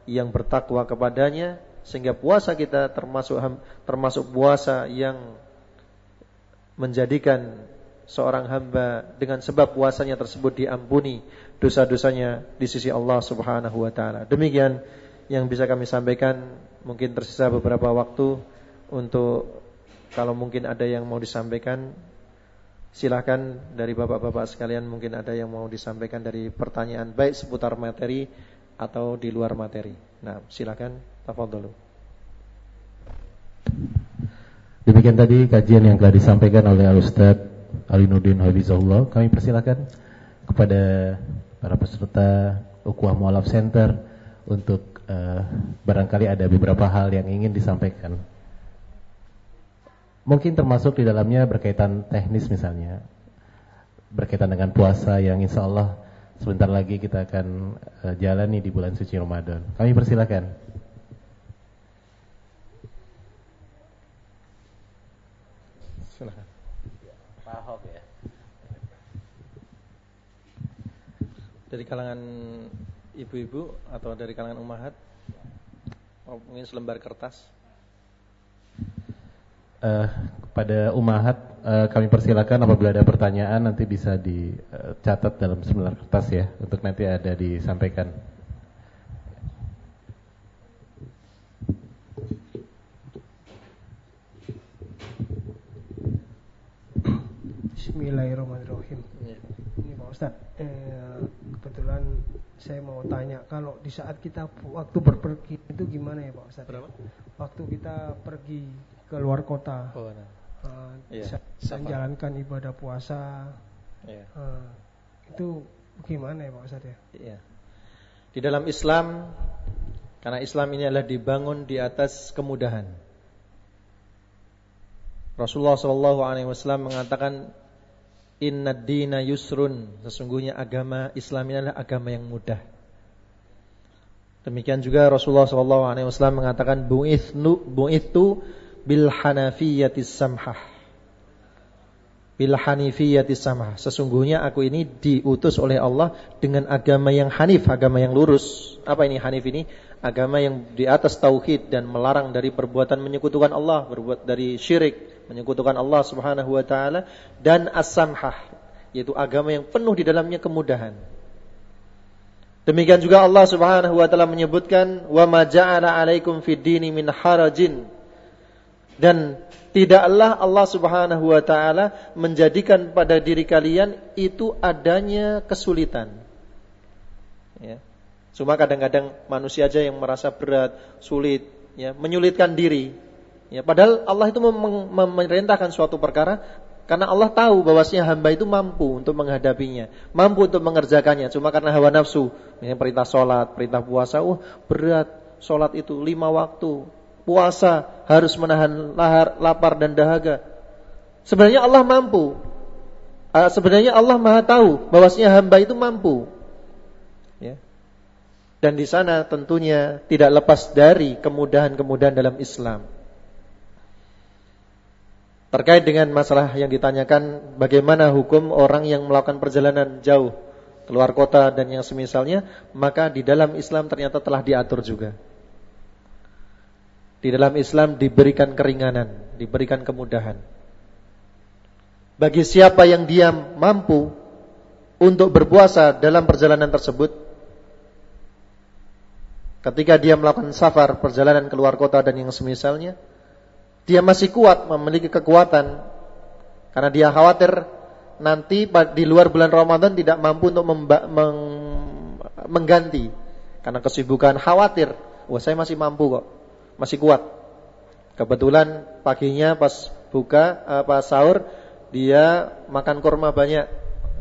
Speaker 1: yang bertakwa kepadanya sehingga puasa kita termasuk termasuk puasa yang menjadikan seorang hamba dengan sebab puasanya tersebut diampuni dosa-dosanya di sisi Allah Subhanahu wa taala. Demikian yang bisa kami sampaikan. Mungkin tersisa beberapa waktu untuk kalau mungkin ada yang mau disampaikan silahkan dari bapak-bapak sekalian mungkin ada yang mau disampaikan dari pertanyaan baik seputar materi atau di luar materi. Nah, silakan dulu.
Speaker 2: Demikian tadi kajian yang telah disampaikan oleh Al-Ustaz Alinuddin Habizullah. Kami persilakan kepada para peserta Ukhuwah Mualaf Center untuk uh, barangkali ada beberapa hal yang ingin disampaikan. Mungkin termasuk di dalamnya berkaitan teknis misalnya, berkaitan dengan puasa yang insya Allah sebentar lagi kita akan uh, jalani di bulan suci Ramadan. Kami persilakan.
Speaker 1: Pak Ahok ya. Dari kalangan ibu-ibu atau dari kalangan umahat? Mungkin selembar kertas.
Speaker 2: Uh, pada umahat uh, kami persilakan apabila ada pertanyaan nanti bisa dicatat dalam selembar kertas ya untuk nanti ada disampaikan.
Speaker 3: Bismillahirrahmanirrahim. Ya. Ini Pak Ustadz, eh, kebetulan saya mau tanya kalau di saat kita waktu berpergi itu gimana ya Pak Ustadz?
Speaker 1: Berapa?
Speaker 3: Waktu kita pergi ke luar kota, oh, nah. uh, ya, menjalankan ibadah puasa, ya. uh, itu gimana ya Pak Ustadz ya?
Speaker 1: ya? Di dalam Islam, karena Islam ini adalah dibangun di atas kemudahan. Rasulullah SAW mengatakan Inna dina yusrun Sesungguhnya agama Islam ini adalah agama yang mudah Demikian juga Rasulullah SAW mengatakan Bu'ithu bil hanafiyatis samhah Bil hanifiyatis samhah Sesungguhnya aku ini diutus oleh Allah Dengan agama yang hanif Agama yang lurus Apa ini hanif ini? Agama yang di atas tauhid Dan melarang dari perbuatan menyekutukan Allah Berbuat dari syirik menyekutukan Allah Subhanahu wa taala dan as-samhah yaitu agama yang penuh di dalamnya kemudahan. Demikian juga Allah Subhanahu wa taala menyebutkan wa ma ja'ala 'alaikum fid dini min harajin dan tidaklah Allah Subhanahu wa taala menjadikan pada diri kalian itu adanya kesulitan. Ya. Cuma kadang-kadang manusia aja yang merasa berat, sulit, ya, menyulitkan diri. Ya, padahal Allah itu mem memerintahkan suatu perkara karena Allah tahu bahwasanya hamba itu mampu untuk menghadapinya, mampu untuk mengerjakannya. Cuma karena hawa nafsu, perintah sholat, perintah puasa, uh berat sholat itu lima waktu, puasa harus menahan lahar, lapar dan dahaga. Sebenarnya Allah mampu. Uh, sebenarnya Allah maha tahu bahwasanya hamba itu mampu. Ya. Dan di sana tentunya tidak lepas dari kemudahan-kemudahan dalam Islam. Terkait dengan masalah yang ditanyakan bagaimana hukum orang yang melakukan perjalanan jauh keluar kota dan yang semisalnya, maka di dalam Islam ternyata telah diatur juga. Di dalam Islam diberikan keringanan, diberikan kemudahan. Bagi siapa yang dia mampu untuk berpuasa dalam perjalanan tersebut, ketika dia melakukan safar perjalanan keluar kota dan yang semisalnya, dia masih kuat memiliki kekuatan. Karena dia khawatir nanti di luar bulan Ramadan tidak mampu untuk meng mengganti. Karena kesibukan khawatir. Wah saya masih mampu kok masih kuat. Kebetulan paginya pas buka uh, pas sahur dia makan kurma banyak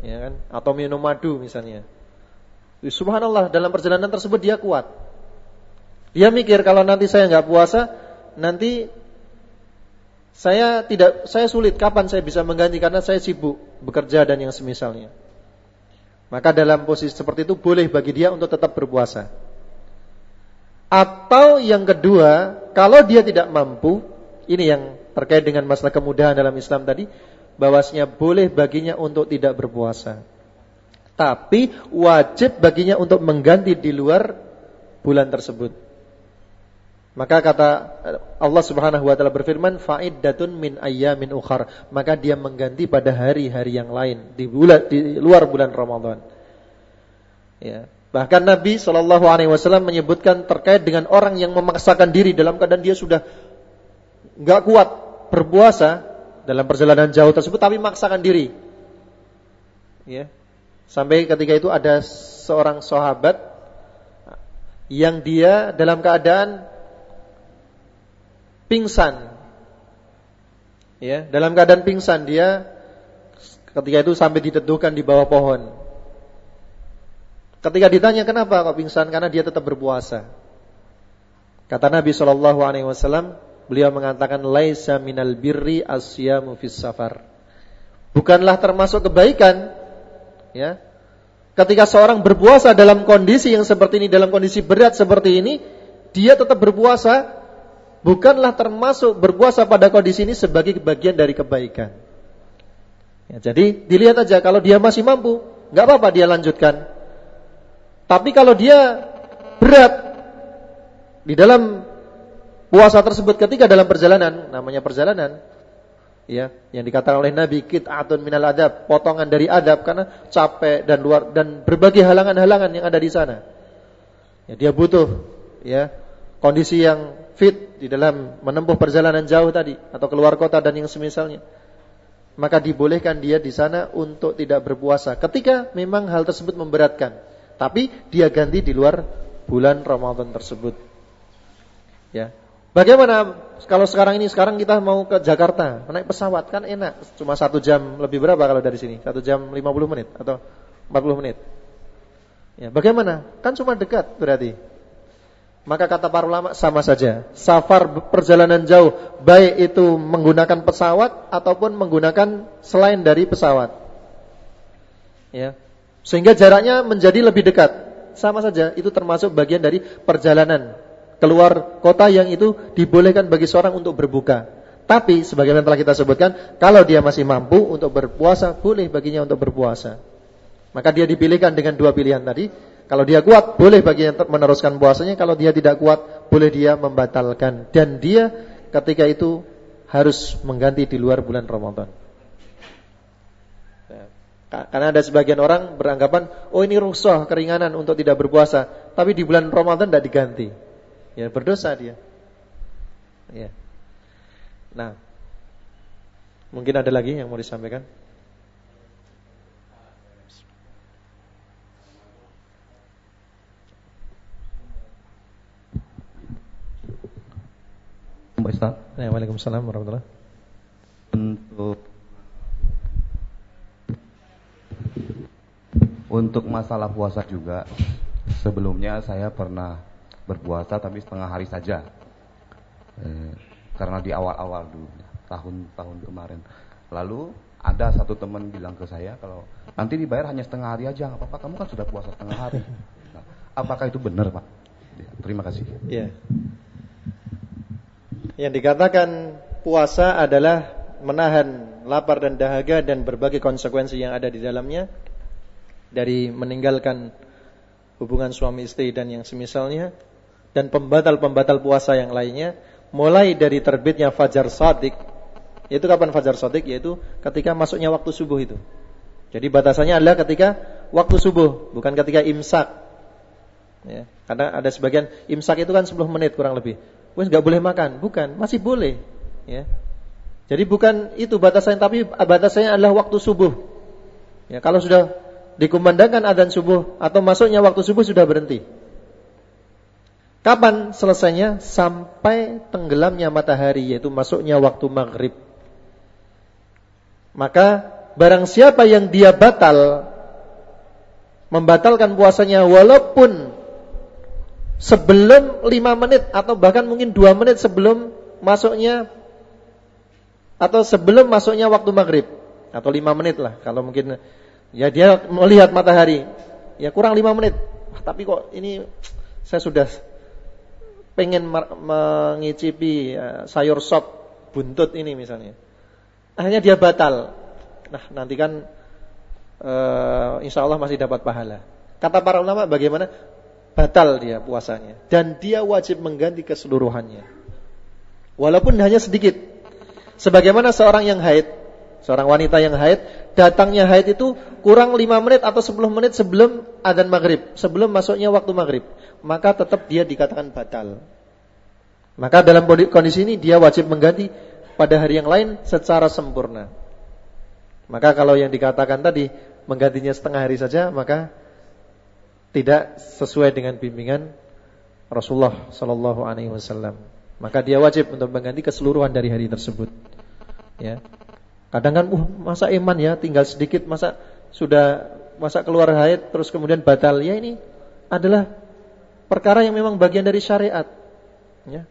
Speaker 1: ya kan? Atau minum madu misalnya. Subhanallah dalam perjalanan tersebut dia kuat. Dia mikir kalau nanti saya nggak puasa nanti saya tidak saya sulit. Kapan saya bisa mengganti? Karena saya sibuk bekerja dan yang semisalnya. Maka dalam posisi seperti itu boleh bagi dia untuk tetap berpuasa. Atau yang kedua, kalau dia tidak mampu, ini yang terkait dengan masalah kemudahan dalam Islam tadi, bahwasanya boleh baginya untuk tidak berpuasa. Tapi wajib baginya untuk mengganti di luar bulan tersebut. Maka kata eh, Allah Subhanahu wa taala berfirman fa'iddatun min ayyamin ukhar, maka dia mengganti pada hari-hari yang lain di bulan di luar bulan Ramadan. Ya. Bahkan Nabi wasallam menyebutkan terkait dengan orang yang memaksakan diri dalam keadaan dia sudah nggak kuat berpuasa dalam perjalanan jauh tersebut tapi memaksakan diri. Ya. Sampai ketika itu ada seorang sahabat yang dia dalam keadaan pingsan. Ya, dalam keadaan pingsan dia ketika itu sampai diteduhkan di bawah pohon. Ketika ditanya kenapa kok pingsan? Karena dia tetap berpuasa. Kata Nabi Shallallahu Alaihi Wasallam, beliau mengatakan, "Laisa minal birri asyamu fis safar." Bukanlah termasuk kebaikan, ya, Ketika seorang berpuasa dalam kondisi yang seperti ini, dalam kondisi berat seperti ini, dia tetap berpuasa, bukanlah termasuk berpuasa pada kondisi ini sebagai bagian dari kebaikan. Ya, jadi dilihat aja kalau dia masih mampu, nggak apa-apa dia lanjutkan. Tapi kalau dia berat di dalam puasa tersebut ketika dalam perjalanan, namanya perjalanan, ya yang dikatakan oleh Nabi kit'atun minal adab potongan dari adab karena capek dan luar dan berbagai halangan-halangan yang ada di sana. Ya dia butuh ya kondisi yang fit di dalam menempuh perjalanan jauh tadi atau keluar kota dan yang semisalnya. Maka dibolehkan dia di sana untuk tidak berpuasa. Ketika memang hal tersebut memberatkan tapi dia ganti di luar bulan Ramadan tersebut. Ya. Bagaimana kalau sekarang ini? Sekarang kita mau ke Jakarta. Naik pesawat kan enak. Cuma satu jam. Lebih berapa kalau dari sini? Satu jam 50 menit atau 40 menit? Ya bagaimana? Kan cuma dekat berarti. Maka kata para ulama sama saja. Safar perjalanan jauh baik itu menggunakan pesawat ataupun menggunakan selain dari pesawat. Ya sehingga jaraknya menjadi lebih dekat sama saja itu termasuk bagian dari perjalanan keluar kota yang itu dibolehkan bagi seorang untuk berbuka. Tapi sebagaimana telah kita sebutkan, kalau dia masih mampu untuk berpuasa, boleh baginya untuk berpuasa. Maka dia dipilihkan dengan dua pilihan tadi. Kalau dia kuat, boleh baginya meneruskan puasanya. Kalau dia tidak kuat, boleh dia membatalkan. Dan dia ketika itu harus mengganti di luar bulan Ramadan. Karena ada sebagian orang beranggapan, oh ini rusuh, keringanan untuk tidak berpuasa. Tapi di bulan Ramadan tidak diganti ya berdosa dia. Ya. Nah, mungkin ada lagi yang mau disampaikan? Ustaz. Ya, Waalaikumsalam warahmatullahi
Speaker 4: Untuk untuk masalah puasa juga sebelumnya saya pernah berpuasa tapi setengah hari saja. Eh, karena di awal-awal dulu tahun-tahun kemarin. Lalu ada satu teman bilang ke saya kalau nanti dibayar hanya setengah hari aja, apa-apa kamu kan sudah puasa setengah hari. [laughs] Nah, apakah itu benar, Pak? Ya, terima kasih.
Speaker 1: Ya. Yang dikatakan puasa adalah menahan lapar dan dahaga dan berbagai konsekuensi yang ada di dalamnya dari meninggalkan hubungan suami istri dan yang semisalnya dan pembatal-pembatal puasa yang lainnya mulai dari terbitnya fajar shadiq yaitu kapan fajar shadiq yaitu ketika masuknya waktu subuh itu. Jadi batasannya adalah ketika waktu subuh bukan ketika imsak. Ya karena ada sebagian imsak itu kan 10 menit kurang lebih. Wes nggak boleh makan? Bukan masih boleh. Ya. Jadi bukan itu batasannya tapi batasannya adalah waktu subuh. Ya kalau sudah dikumandangkan adzan subuh atau masuknya waktu subuh sudah berhenti Kapan selesainya? Sampai tenggelamnya matahari yaitu masuknya waktu maghrib. Maka barang siapa yang dia batal membatalkan puasanya walaupun sebelum lima menit atau bahkan mungkin dua menit sebelum masuknya atau sebelum masuknya waktu maghrib atau lima menit lah kalau mungkin ya dia melihat matahari ya kurang lima menit tapi kok ini saya sudah pengen mengicipi ya, sayur sop buntut ini misalnya. Akhirnya dia batal. Nah, nanti kan uh, insya Allah masih dapat pahala. Kata para ulama bagaimana? Batal dia puasanya. Dan dia wajib mengganti keseluruhannya. Walaupun hanya sedikit. Sebagaimana seorang yang haid. Seorang wanita yang haid. Datangnya haid itu kurang 5 menit atau 10 menit sebelum adzan maghrib. Sebelum masuknya waktu maghrib maka tetap dia dikatakan batal. Maka dalam kondisi ini dia wajib mengganti pada hari yang lain secara sempurna. Maka kalau yang dikatakan tadi menggantinya setengah hari saja, maka tidak sesuai dengan bimbingan Rasulullah Sallallahu Alaihi Wasallam. Maka dia wajib untuk mengganti keseluruhan dari hari tersebut. Ya, kadang kan, uh, masa iman ya, tinggal sedikit, masa sudah masa keluar haid terus kemudian batal. Ya ini adalah perkara yang memang bagian dari syariat. Ya.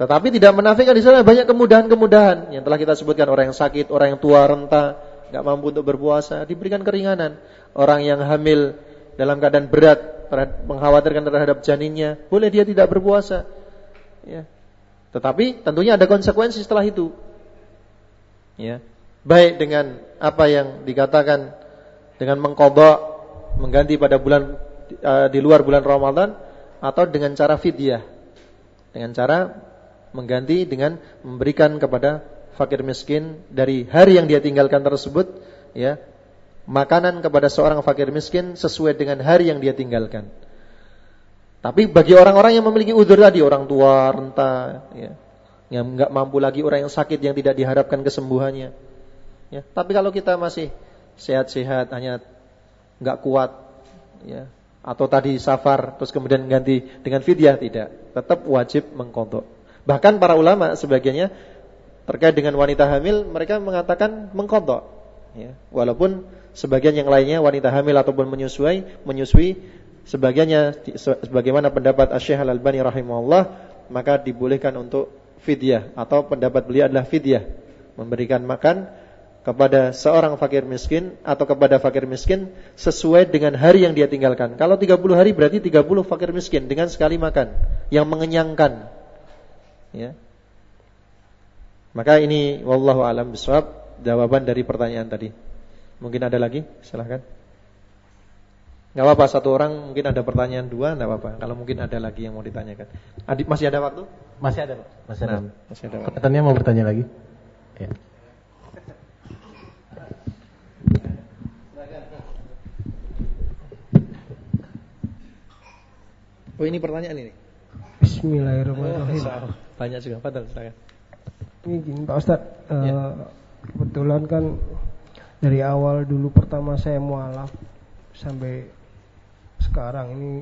Speaker 1: Tetapi tidak menafikan di sana banyak kemudahan-kemudahan yang telah kita sebutkan orang yang sakit, orang yang tua renta, nggak mampu untuk berpuasa, diberikan keringanan. Orang yang hamil dalam keadaan berat, mengkhawatirkan terhadap janinnya, boleh dia tidak berpuasa. Ya. Tetapi tentunya ada konsekuensi setelah itu. Ya. Baik dengan apa yang dikatakan dengan mengkodok, mengganti pada bulan uh, di luar bulan Ramadan atau dengan cara fidyah. Dengan cara mengganti dengan memberikan kepada fakir miskin dari hari yang dia tinggalkan tersebut ya makanan kepada seorang fakir miskin sesuai dengan hari yang dia tinggalkan. Tapi bagi orang-orang yang memiliki udur tadi, orang tua, renta, ya, yang nggak mampu lagi, orang yang sakit yang tidak diharapkan kesembuhannya. Ya, tapi kalau kita masih sehat-sehat, hanya nggak kuat, ya, atau tadi safar terus kemudian ganti dengan fidyah tidak, tetap wajib mengkodok. Bahkan para ulama sebagiannya terkait dengan wanita hamil mereka mengatakan mengkodok, ya, walaupun sebagian yang lainnya wanita hamil ataupun menyusui, menyusui sebagiannya sebagaimana pendapat Asy-Syaikh Al-Albani rahimahullah maka dibolehkan untuk fidyah atau pendapat beliau adalah fidyah memberikan makan kepada seorang fakir miskin atau kepada fakir miskin sesuai dengan hari yang dia tinggalkan. Kalau 30 hari berarti 30 fakir miskin dengan sekali makan yang mengenyangkan. Ya. Maka ini wallahu alam bisawab jawaban dari pertanyaan tadi. Mungkin ada lagi? Silahkan. Gak apa-apa satu orang mungkin ada pertanyaan dua, gak apa-apa. Kalau mungkin ada lagi yang mau ditanyakan. Adik masih ada waktu?
Speaker 2: Masih ada, Pak. Masih ada.
Speaker 1: Nah, masih ada.
Speaker 2: Katanya mau bertanya lagi? Ya.
Speaker 1: Oh ini pertanyaan ini.
Speaker 3: Bismillahirrahmanirrahim.
Speaker 1: Oh, banyak juga. Padahal silakan.
Speaker 3: Ini gini Pak Ustad, ya. uh, kebetulan kan dari awal dulu pertama saya mualaf sampai sekarang ini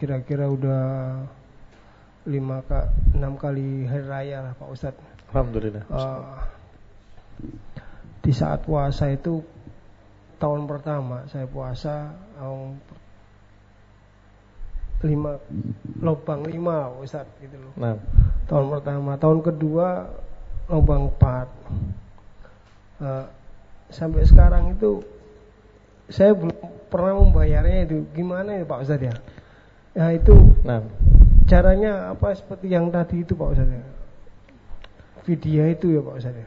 Speaker 3: kira-kira udah lima ka, enam kali hari raya lah Pak Ustad.
Speaker 1: Alhamdulillah. Uh,
Speaker 3: di saat puasa itu tahun pertama saya puasa tahun lima lubang lima Ustaz gitu loh. Nah. Tahun pertama, tahun kedua lubang empat. Uh, sampai sekarang itu saya belum pernah membayarnya itu gimana ya Pak Ustaz ya? Ya itu nah. Caranya apa seperti yang tadi itu Pak Ustaz ya? Video itu ya Pak Ustaz ya?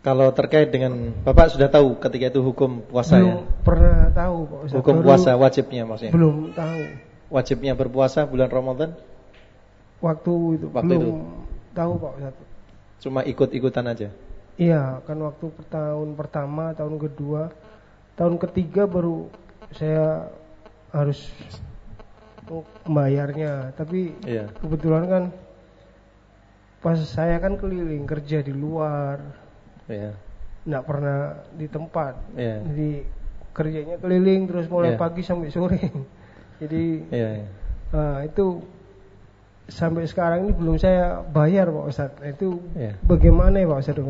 Speaker 1: Kalau terkait dengan Bapak sudah tahu ketika itu hukum puasa
Speaker 3: belum ya? pernah tahu Pak
Speaker 1: Ustaz. Hukum Baru puasa wajibnya maksudnya?
Speaker 3: Belum tahu.
Speaker 1: Wajibnya berpuasa bulan Ramadan?
Speaker 3: Waktu itu Waktu belum itu. tahu Pak Ustaz.
Speaker 1: Cuma ikut-ikutan aja?
Speaker 3: Iya, kan waktu tahun pertama, tahun kedua, tahun ketiga baru saya harus membayarnya. Tapi iya. kebetulan kan pas saya kan keliling kerja di luar yeah. nggak pernah di tempat yeah. jadi kerjanya keliling terus mulai yeah. pagi sampai sore [laughs] jadi yeah, yeah. Uh, itu sampai sekarang ini belum saya bayar Pak Ustaz nah, itu yeah. bagaimana ya Pak Ustaz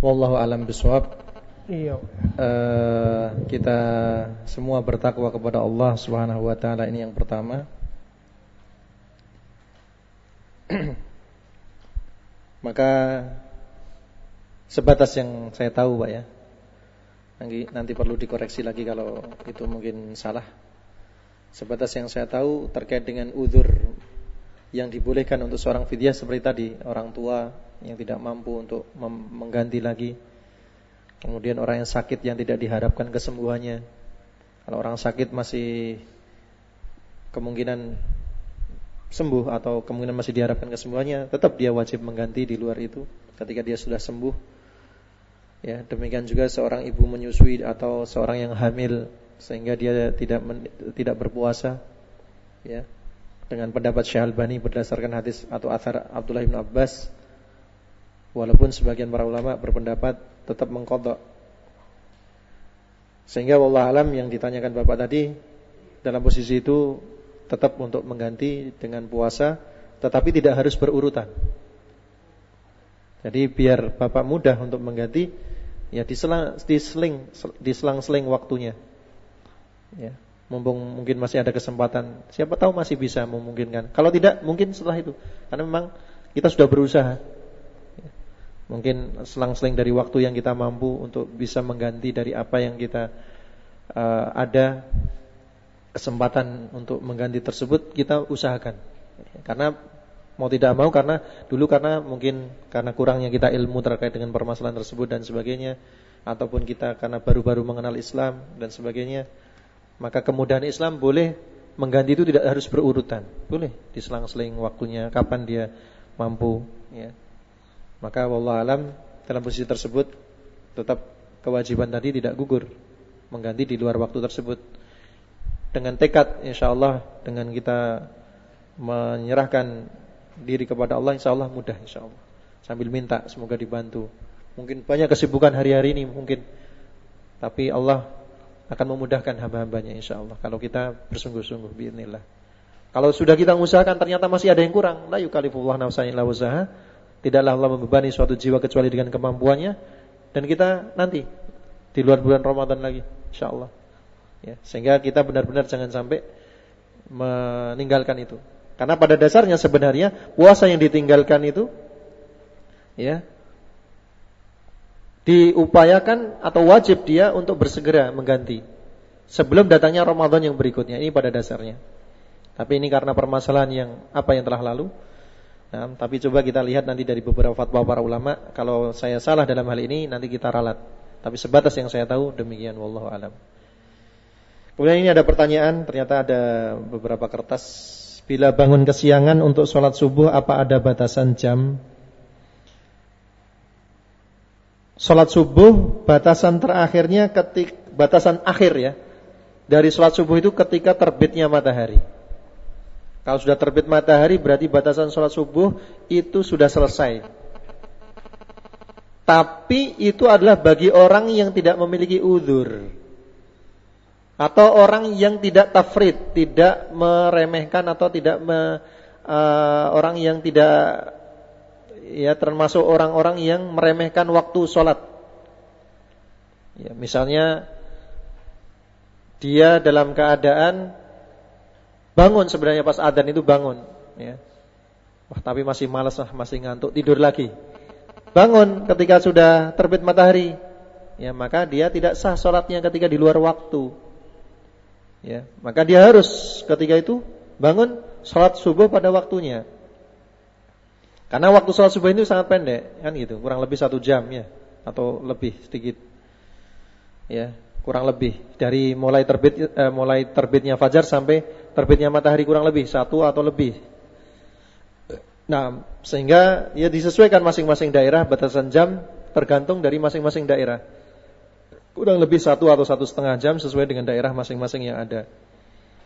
Speaker 1: Wallahu alam biswab Iya. Uh, kita semua bertakwa kepada Allah Subhanahu wa taala ini yang pertama. [clears throat] Maka Sebatas yang saya tahu Pak ya nanti, nanti perlu dikoreksi lagi kalau itu mungkin salah Sebatas yang saya tahu terkait dengan uzur yang dibolehkan untuk seorang fidyah seperti tadi Orang tua yang tidak mampu untuk mengganti lagi Kemudian orang yang sakit yang tidak diharapkan kesembuhannya Kalau orang sakit masih kemungkinan sembuh atau kemungkinan masih diharapkan kesembuhannya Tetap dia wajib mengganti di luar itu Ketika dia sudah sembuh Ya, demikian juga seorang ibu menyusui atau seorang yang hamil sehingga dia tidak men, tidak berpuasa. Ya. Dengan pendapat Syekh Albani berdasarkan hadis atau athar Abdullah bin Abbas walaupun sebagian para ulama berpendapat tetap mengkodok. Sehingga wallah alam yang ditanyakan Bapak tadi dalam posisi itu tetap untuk mengganti dengan puasa tetapi tidak harus berurutan. Jadi biar Bapak mudah untuk mengganti ya diselang diseling diselang-seling waktunya. Ya, mumpung mungkin masih ada kesempatan, siapa tahu masih bisa memungkinkan. Kalau tidak, mungkin setelah itu. Karena memang kita sudah berusaha. Mungkin selang-seling dari waktu yang kita mampu untuk bisa mengganti dari apa yang kita uh, ada kesempatan untuk mengganti tersebut kita usahakan. Karena mau tidak mau karena dulu karena mungkin karena kurangnya kita ilmu terkait dengan permasalahan tersebut dan sebagainya ataupun kita karena baru-baru mengenal Islam dan sebagainya maka kemudahan Islam boleh mengganti itu tidak harus berurutan boleh diselang-seling waktunya kapan dia mampu ya maka wallah alam dalam posisi tersebut tetap kewajiban tadi tidak gugur mengganti di luar waktu tersebut. Dengan tekad insyaallah dengan kita menyerahkan diri kepada Allah insyaallah mudah insyaallah. Sambil minta semoga dibantu. Mungkin banyak kesibukan hari-hari ini mungkin tapi Allah akan memudahkan hamba-hambanya insyaallah kalau kita bersungguh-sungguh bismillah. Kalau sudah kita mengusahakan ternyata masih ada yang kurang, la yukallifullah nafsan illa wusaha Tidaklah Allah membebani suatu jiwa kecuali dengan kemampuannya dan kita nanti di luar bulan Ramadan lagi insyaallah. Ya, sehingga kita benar-benar jangan sampai meninggalkan itu. Karena pada dasarnya sebenarnya puasa yang ditinggalkan itu ya diupayakan atau wajib dia untuk bersegera mengganti sebelum datangnya Ramadan yang berikutnya. Ini pada dasarnya. Tapi ini karena permasalahan yang apa yang telah lalu Nah, tapi coba kita lihat nanti dari beberapa fatwa para ulama. Kalau saya salah dalam hal ini, nanti kita ralat. Tapi sebatas yang saya tahu demikian. Wallahu alam. Kemudian ini ada pertanyaan. Ternyata ada beberapa kertas. Bila bangun kesiangan untuk sholat subuh, apa ada batasan jam? Sholat subuh batasan terakhirnya ketik batasan akhir ya dari sholat subuh itu ketika terbitnya matahari. Kalau sudah terbit matahari berarti batasan sholat subuh itu sudah selesai. Tapi itu adalah bagi orang yang tidak memiliki udur. Atau orang yang tidak tafrid, tidak meremehkan atau tidak me, uh, orang yang tidak ya termasuk orang-orang yang meremehkan waktu sholat. Ya, misalnya dia dalam keadaan Bangun sebenarnya pas adzan itu bangun, ya. Wah, tapi masih malas lah, masih ngantuk, tidur lagi. Bangun ketika sudah terbit matahari. Ya, maka dia tidak sah sholatnya ketika di luar waktu. Ya, maka dia harus ketika itu bangun sholat subuh pada waktunya. Karena waktu sholat subuh itu sangat pendek, kan gitu, kurang lebih satu jam ya, atau lebih sedikit. Ya, kurang lebih dari mulai terbit eh, mulai terbitnya fajar sampai terbitnya matahari kurang lebih satu atau lebih. Nah, sehingga ya disesuaikan masing-masing daerah batasan jam tergantung dari masing-masing daerah. Kurang lebih satu atau satu setengah jam sesuai dengan daerah masing-masing yang ada.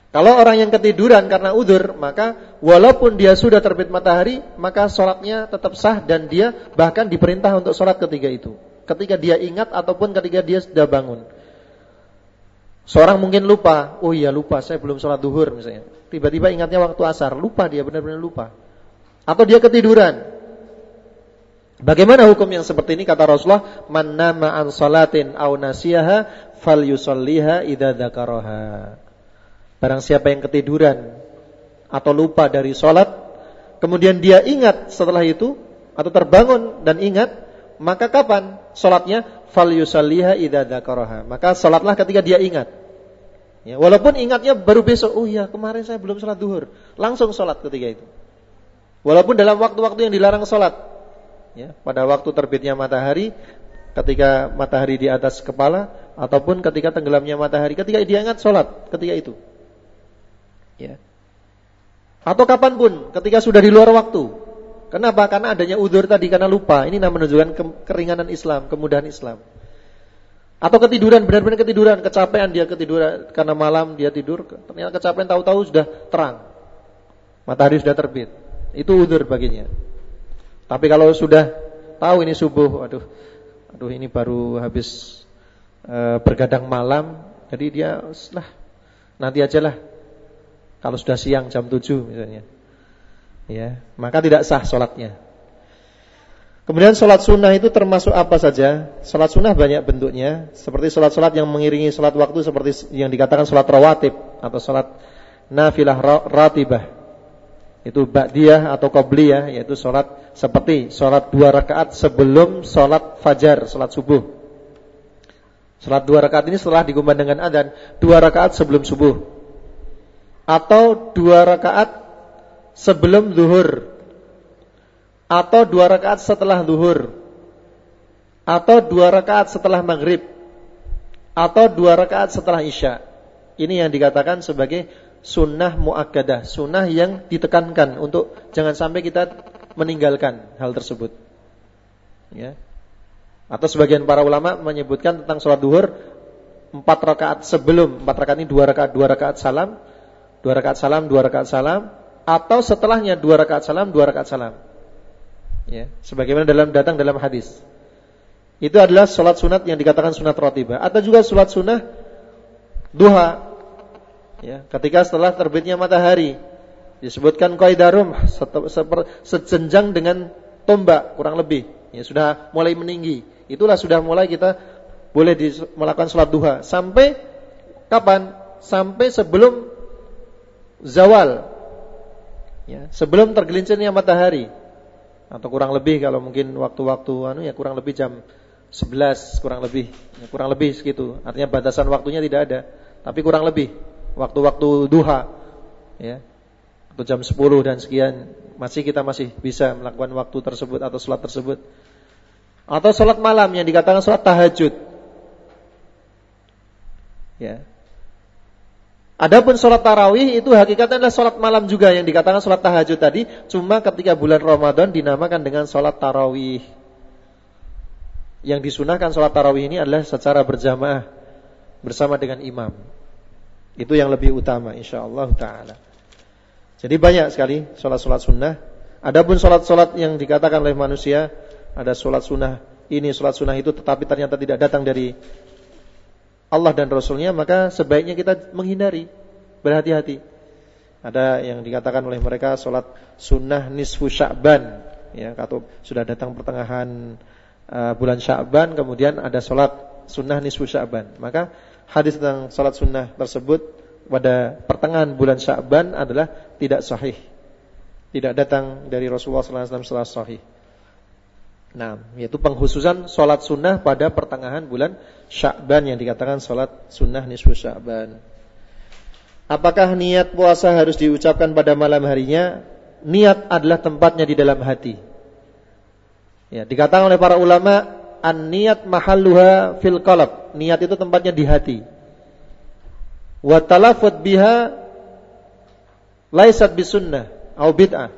Speaker 1: Kalau orang yang ketiduran karena udur, maka walaupun dia sudah terbit matahari, maka sholatnya tetap sah dan dia bahkan diperintah untuk sholat ketiga itu. Ketika dia ingat ataupun ketika dia sudah bangun. Seorang mungkin lupa, oh iya lupa, saya belum sholat duhur misalnya. Tiba-tiba ingatnya waktu asar, lupa dia benar-benar lupa. Atau dia ketiduran. Bagaimana hukum yang seperti ini kata Rasulullah, "Man nama an salatin aw nasiyaha falyusalliha idza dzakaraha." Barang siapa yang ketiduran atau lupa dari sholat, kemudian dia ingat setelah itu atau terbangun dan ingat, maka kapan sholatnya? Falyusalliha idza dzakaraha. Maka sholatlah ketika dia ingat. Ya, walaupun ingatnya baru besok, oh iya kemarin saya belum sholat duhur, langsung sholat ketika itu. Walaupun dalam waktu-waktu yang dilarang sholat, ya, pada waktu terbitnya matahari, ketika matahari di atas kepala, ataupun ketika tenggelamnya matahari, ketika dia ingat sholat, ketika itu. Ya. Atau kapan pun, ketika sudah di luar waktu. Kenapa? Karena adanya udur tadi, karena lupa. Ini menunjukkan keringanan Islam, kemudahan Islam. Atau ketiduran, benar-benar ketiduran, kecapean dia ketiduran karena malam dia tidur, ternyata kecapean tahu-tahu sudah terang. Matahari sudah terbit. Itu udur baginya. Tapi kalau sudah tahu ini subuh, aduh, aduh ini baru habis e, bergadang malam, jadi dia lah nanti ajalah. Kalau sudah siang jam 7 misalnya. Ya, maka tidak sah sholatnya. Kemudian sholat sunnah itu termasuk apa saja? Sholat sunnah banyak bentuknya, seperti sholat-sholat yang mengiringi sholat waktu seperti yang dikatakan sholat rawatib atau sholat nafilah ratibah. itu ba'diyah atau qabliyah yaitu salat seperti salat dua rakaat sebelum salat fajar, salat subuh. Salat dua rakaat ini setelah dikumandangkan adzan, dua rakaat sebelum subuh. Atau dua rakaat sebelum zuhur. Atau dua rakaat setelah zuhur. Atau dua rakaat setelah maghrib. Atau dua rakaat setelah isya. Ini yang dikatakan sebagai sunnah muakkadah, sunnah yang ditekankan untuk jangan sampai kita meninggalkan hal tersebut. Ya. Atau sebagian para ulama menyebutkan tentang sholat duhur empat rakaat sebelum empat rakaat ini dua rakaat dua rakaat salam, dua rakaat salam dua rakaat salam, atau setelahnya dua rakaat salam dua rakaat salam. Ya, sebagaimana dalam datang dalam hadis. Itu adalah sholat sunat yang dikatakan sunat rotibah. Atau juga sholat sunnah duha. Ya, ketika setelah terbitnya matahari. Disebutkan qaidarum sejenjang dengan tombak kurang lebih. Ya sudah mulai meninggi. Itulah sudah mulai kita boleh melakukan sholat duha. Sampai kapan? Sampai sebelum zawal ya. Sebelum tergelincirnya matahari atau kurang lebih kalau mungkin waktu-waktu anu ya kurang lebih jam 11 kurang lebih ya, kurang lebih segitu. Artinya batasan waktunya tidak ada tapi kurang lebih waktu-waktu duha ya atau jam 10 dan sekian masih kita masih bisa melakukan waktu tersebut atau sholat tersebut. Atau sholat malam yang dikatakan sholat tahajud. Ya Adapun sholat tarawih itu hakikatnya adalah sholat malam juga yang dikatakan sholat tahajud tadi, cuma ketika bulan Ramadan dinamakan dengan sholat tarawih. Yang disunahkan sholat tarawih ini adalah secara berjamaah bersama dengan imam. Itu yang lebih utama insyaallah taala. Jadi banyak sekali salat-salat sunnah. Adapun salat-salat yang dikatakan oleh manusia ada salat sunnah ini salat sunnah itu tetapi ternyata tidak datang dari Allah dan Rasulnya maka sebaiknya kita menghindari berhati-hati. Ada yang dikatakan oleh mereka salat sunnah nisfu Sya'ban ya atau sudah datang pertengahan uh, bulan Sya'ban kemudian ada salat sunnah nisfu Sya'ban. Maka hadis tentang salat sunnah tersebut pada pertengahan bulan Sya'ban adalah tidak sahih. Tidak datang dari Rasulullah SAW setelah sahih. Nah, yaitu penghususan salat sunnah pada pertengahan bulan Sya'ban yang dikatakan salat sunnah nisfu Sya'ban. Apakah niat puasa harus diucapkan pada malam harinya? Niat adalah tempatnya di dalam hati. Ya, dikatakan oleh para ulama an-niat mahalluha fil qalb. Niat itu tempatnya di hati. Wa talafut biha laisat bisunnah au bid'ah.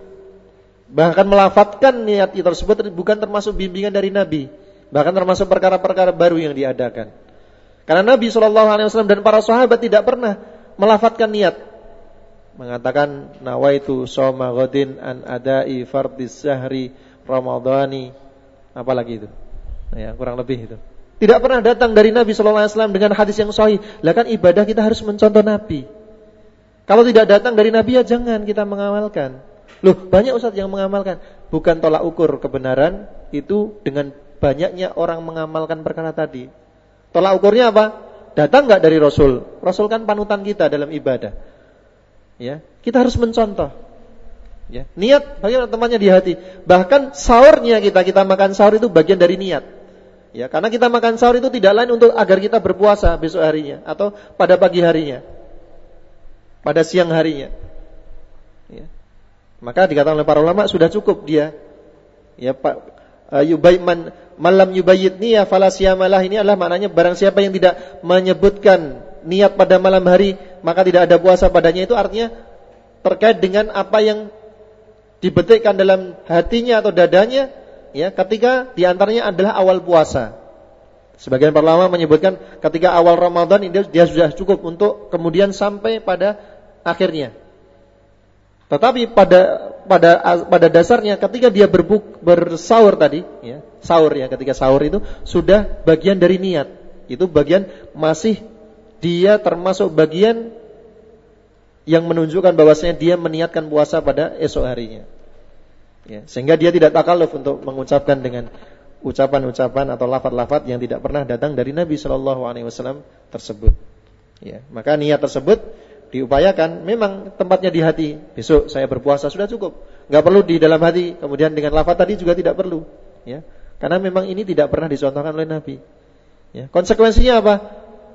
Speaker 1: Bahkan melafatkan niat itu tersebut bukan termasuk bimbingan dari Nabi, bahkan termasuk perkara-perkara baru yang diadakan. Karena Nabi Shallallahu Alaihi Wasallam dan para sahabat tidak pernah melafatkan niat, mengatakan nawaitu soma godin an adai fardis sahri ramadhani apalagi itu Ya, kurang lebih itu. Tidak pernah datang dari Nabi Shallallahu Alaihi Wasallam dengan hadis yang sahih. Lah kan ibadah kita harus mencontoh Nabi. Kalau tidak datang dari Nabi ya jangan kita mengamalkan. Loh, banyak ustadz yang mengamalkan. Bukan tolak ukur kebenaran itu dengan banyaknya orang mengamalkan perkara tadi. Tolak ukurnya apa? Datang nggak dari Rasul? Rasul kan panutan kita dalam ibadah. Ya, kita harus mencontoh. Ya, niat bagaimana temannya di hati. Bahkan sahurnya kita kita makan sahur itu bagian dari niat. Ya, karena kita makan sahur itu tidak lain untuk agar kita berpuasa besok harinya atau pada pagi harinya. Pada siang harinya. Maka dikatakan oleh para ulama sudah cukup dia. Ya, Pak uh, yubayit man malam yubayit niyah fala siyamalah ini adalah maknanya barang siapa yang tidak menyebutkan niat pada malam hari maka tidak ada puasa padanya itu artinya terkait dengan apa yang dibetikkan dalam hatinya atau dadanya ya ketika di antaranya adalah awal puasa. Sebagian para ulama menyebutkan ketika awal Ramadan dia, dia sudah cukup untuk kemudian sampai pada akhirnya. Tetapi pada pada pada dasarnya ketika dia berbuk bersahur tadi, ya, sahur ya ketika sahur itu sudah bagian dari niat. Itu bagian masih dia termasuk bagian yang menunjukkan bahwasanya dia meniatkan puasa pada esok harinya. Ya, sehingga dia tidak takaluf untuk mengucapkan dengan ucapan-ucapan atau lafaz-lafaz yang tidak pernah datang dari Nabi Shallallahu Alaihi Wasallam tersebut. Ya, maka niat tersebut diupayakan memang tempatnya di hati. Besok saya berpuasa sudah cukup. Enggak perlu di dalam hati. Kemudian dengan lafaz tadi juga tidak perlu, ya. Karena memang ini tidak pernah dicontohkan oleh Nabi. Ya. Konsekuensinya apa?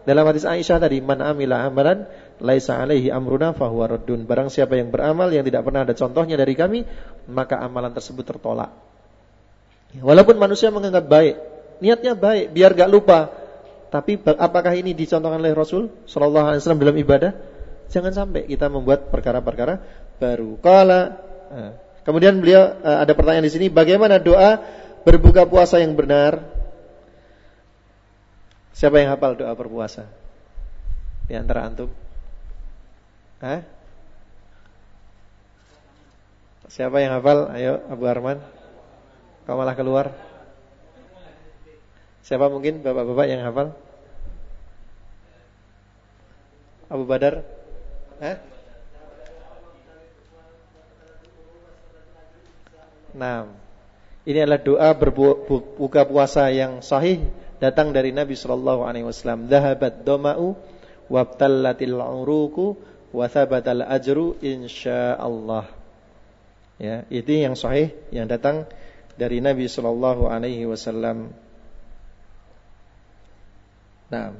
Speaker 1: Dalam hadis Aisyah tadi, man amila amalan laisa alaihi amruna fahuwa raddun. Barang siapa yang beramal yang tidak pernah ada contohnya dari kami, maka amalan tersebut tertolak. Ya. Walaupun manusia menganggap baik, niatnya baik biar gak lupa. Tapi apakah ini dicontohkan oleh Rasul sallallahu alaihi wasallam dalam ibadah? Jangan sampai kita membuat perkara-perkara baru. Kala nah, kemudian beliau eh, ada pertanyaan di sini, bagaimana doa berbuka puasa yang benar? Siapa yang hafal doa berpuasa? Di antara antum? Hah? Siapa yang hafal? Ayo Abu Arman. Kau malah keluar. Siapa mungkin bapak-bapak yang hafal? Abu Badar? Eh? Nah, ini adalah doa berbuka puasa yang sahih datang dari Nabi sallallahu alaihi wasallam. Dhahabat doma'u wabtallatil uruku wa thabatal ajru insyaallah. Ya, itu yang sahih yang datang dari Nabi sallallahu alaihi wasallam. Nah,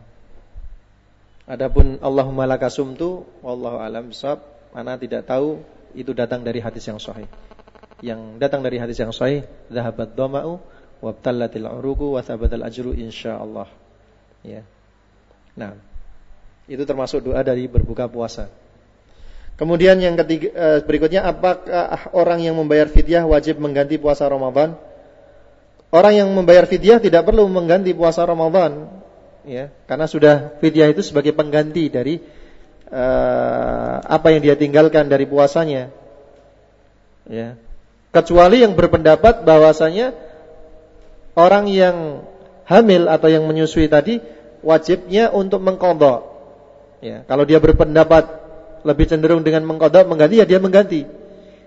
Speaker 1: Adapun Allahumma lakasumtu wallahu alam bisawab, mana tidak tahu itu datang dari hadis yang sahih. Yang datang dari hadis yang sahih, dhahabat dhama'u wabtallatil uruku wa thabatal ajru insyaallah. Ya. Nah, itu termasuk doa dari berbuka puasa. Kemudian yang ketiga eh, berikutnya apakah orang yang membayar fidyah wajib mengganti puasa Ramadan? Orang yang membayar fidyah tidak perlu mengganti puasa Ramadan ya karena sudah fidyah itu sebagai pengganti dari uh, apa yang dia tinggalkan dari puasanya. Ya. Kecuali yang berpendapat bahwasanya orang yang hamil atau yang menyusui tadi wajibnya untuk mengkodok. Ya kalau dia berpendapat lebih cenderung dengan mengkodok mengganti ya dia mengganti.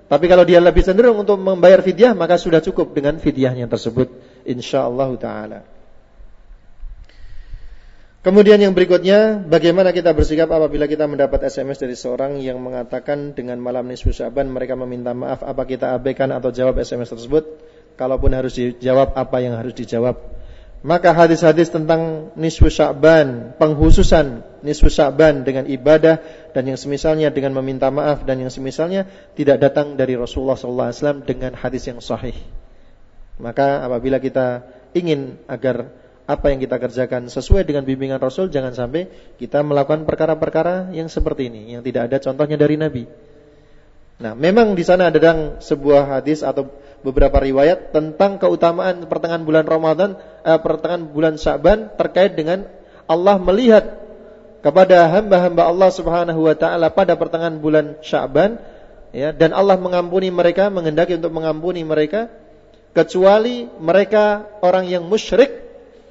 Speaker 1: Tapi kalau dia lebih cenderung untuk membayar fidyah maka sudah cukup dengan fidyahnya tersebut insyaallah taala Kemudian yang berikutnya, bagaimana kita bersikap apabila kita mendapat SMS dari seorang yang mengatakan dengan malam nisfu Syaban mereka meminta maaf, apa kita abaikan atau jawab SMS tersebut? Kalaupun harus dijawab, apa yang harus dijawab? Maka hadis-hadis tentang nisfu Syaban, penghususan nisfu Syaban dengan ibadah dan yang semisalnya dengan meminta maaf dan yang semisalnya tidak datang dari Rasulullah SAW dengan hadis yang sahih. Maka apabila kita ingin agar apa yang kita kerjakan sesuai dengan bimbingan Rasul jangan sampai kita melakukan perkara-perkara yang seperti ini yang tidak ada contohnya dari Nabi. Nah, memang di sana ada sebuah hadis atau beberapa riwayat tentang keutamaan pertengahan bulan Ramadan, eh, pertengahan bulan Syaban terkait dengan Allah melihat kepada hamba-hamba Allah Subhanahu wa taala pada pertengahan bulan Syaban ya dan Allah mengampuni mereka, menghendaki untuk mengampuni mereka kecuali mereka orang yang musyrik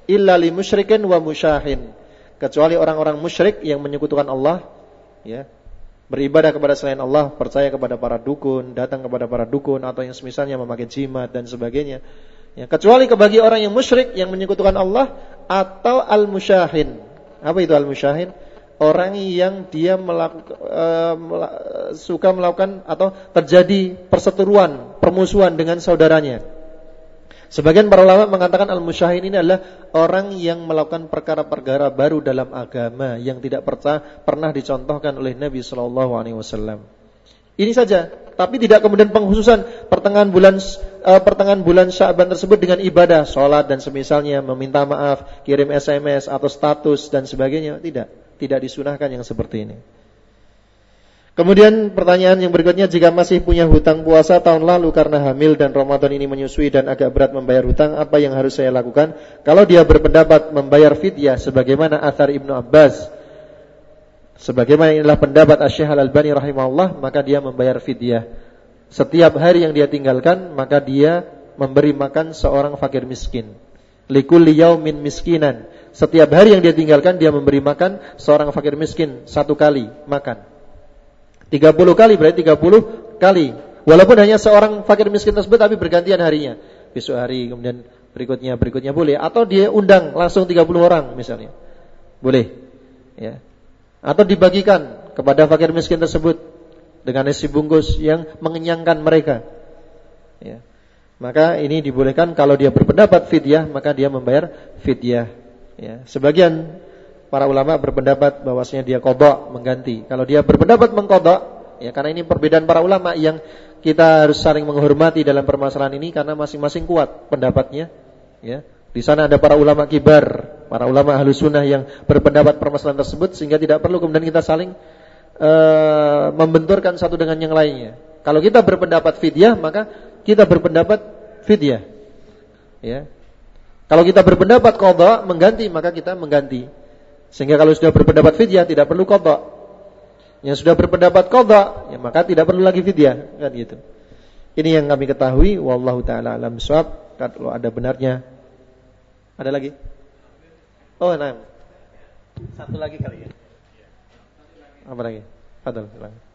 Speaker 1: illa li musyrikin wa musyahin. Kecuali orang-orang musyrik yang menyekutukan Allah, ya. Beribadah kepada selain Allah, percaya kepada para dukun, datang kepada para dukun atau yang semisalnya memakai jimat dan sebagainya. Ya, kecuali bagi orang yang musyrik yang menyekutukan Allah atau al-musyahin. Apa itu al-musyahin? Orang yang dia melakukan, uh, suka melakukan atau terjadi perseteruan, permusuhan dengan saudaranya. Sebagian para ulama mengatakan al-musyahin ini adalah orang yang melakukan perkara-perkara baru dalam agama yang tidak pernah pernah dicontohkan oleh Nabi Shallallahu alaihi wasallam. Ini saja, tapi tidak kemudian penghususan pertengahan bulan uh, pertengahan bulan Syaban tersebut dengan ibadah, sholat dan semisalnya, meminta maaf, kirim SMS atau status dan sebagainya, tidak, tidak disunahkan yang seperti ini. Kemudian pertanyaan yang berikutnya jika masih punya hutang puasa tahun lalu karena hamil dan Ramadan ini menyusui dan agak berat membayar hutang, apa yang harus saya lakukan? Kalau dia berpendapat membayar fidyah sebagaimana athar Ibnu Abbas, sebagaimana inilah pendapat Asy-Syaikh Al-Albani rahimahullah, maka dia membayar fidyah. Setiap hari yang dia tinggalkan, maka dia memberi makan seorang fakir miskin. Likulli yaumin miskinan. Setiap hari yang dia tinggalkan, dia memberi makan seorang fakir miskin satu kali makan. 30 kali berarti 30 kali. Walaupun hanya seorang fakir miskin tersebut tapi bergantian harinya. Besok hari kemudian berikutnya berikutnya boleh atau dia undang langsung 30 orang misalnya. Boleh. Ya. Atau dibagikan kepada fakir miskin tersebut dengan nasi bungkus yang mengenyangkan mereka. Ya. Maka ini dibolehkan kalau dia berpendapat fidyah maka dia membayar fidyah. Ya. Sebagian para ulama berpendapat bahwasanya dia kodok mengganti. Kalau dia berpendapat mengkodok, ya karena ini perbedaan para ulama yang kita harus saling menghormati dalam permasalahan ini karena masing-masing kuat pendapatnya. Ya. Di sana ada para ulama kibar, para ulama ahlu sunnah yang berpendapat permasalahan tersebut sehingga tidak perlu kemudian kita saling uh, membenturkan satu dengan yang lainnya. Kalau kita berpendapat fidyah maka kita berpendapat fidyah. Ya. Kalau kita berpendapat qadha mengganti maka kita mengganti. Sehingga kalau sudah berpendapat fidyah tidak perlu qadha. Yang sudah berpendapat qadha ya maka tidak perlu lagi fidyah kan gitu. Ini yang kami ketahui wallahu taala alam bisawab. Kalau ada benarnya ada lagi? Oh, nah. Satu lagi kali ya. Apa lagi? Fadal, silakan.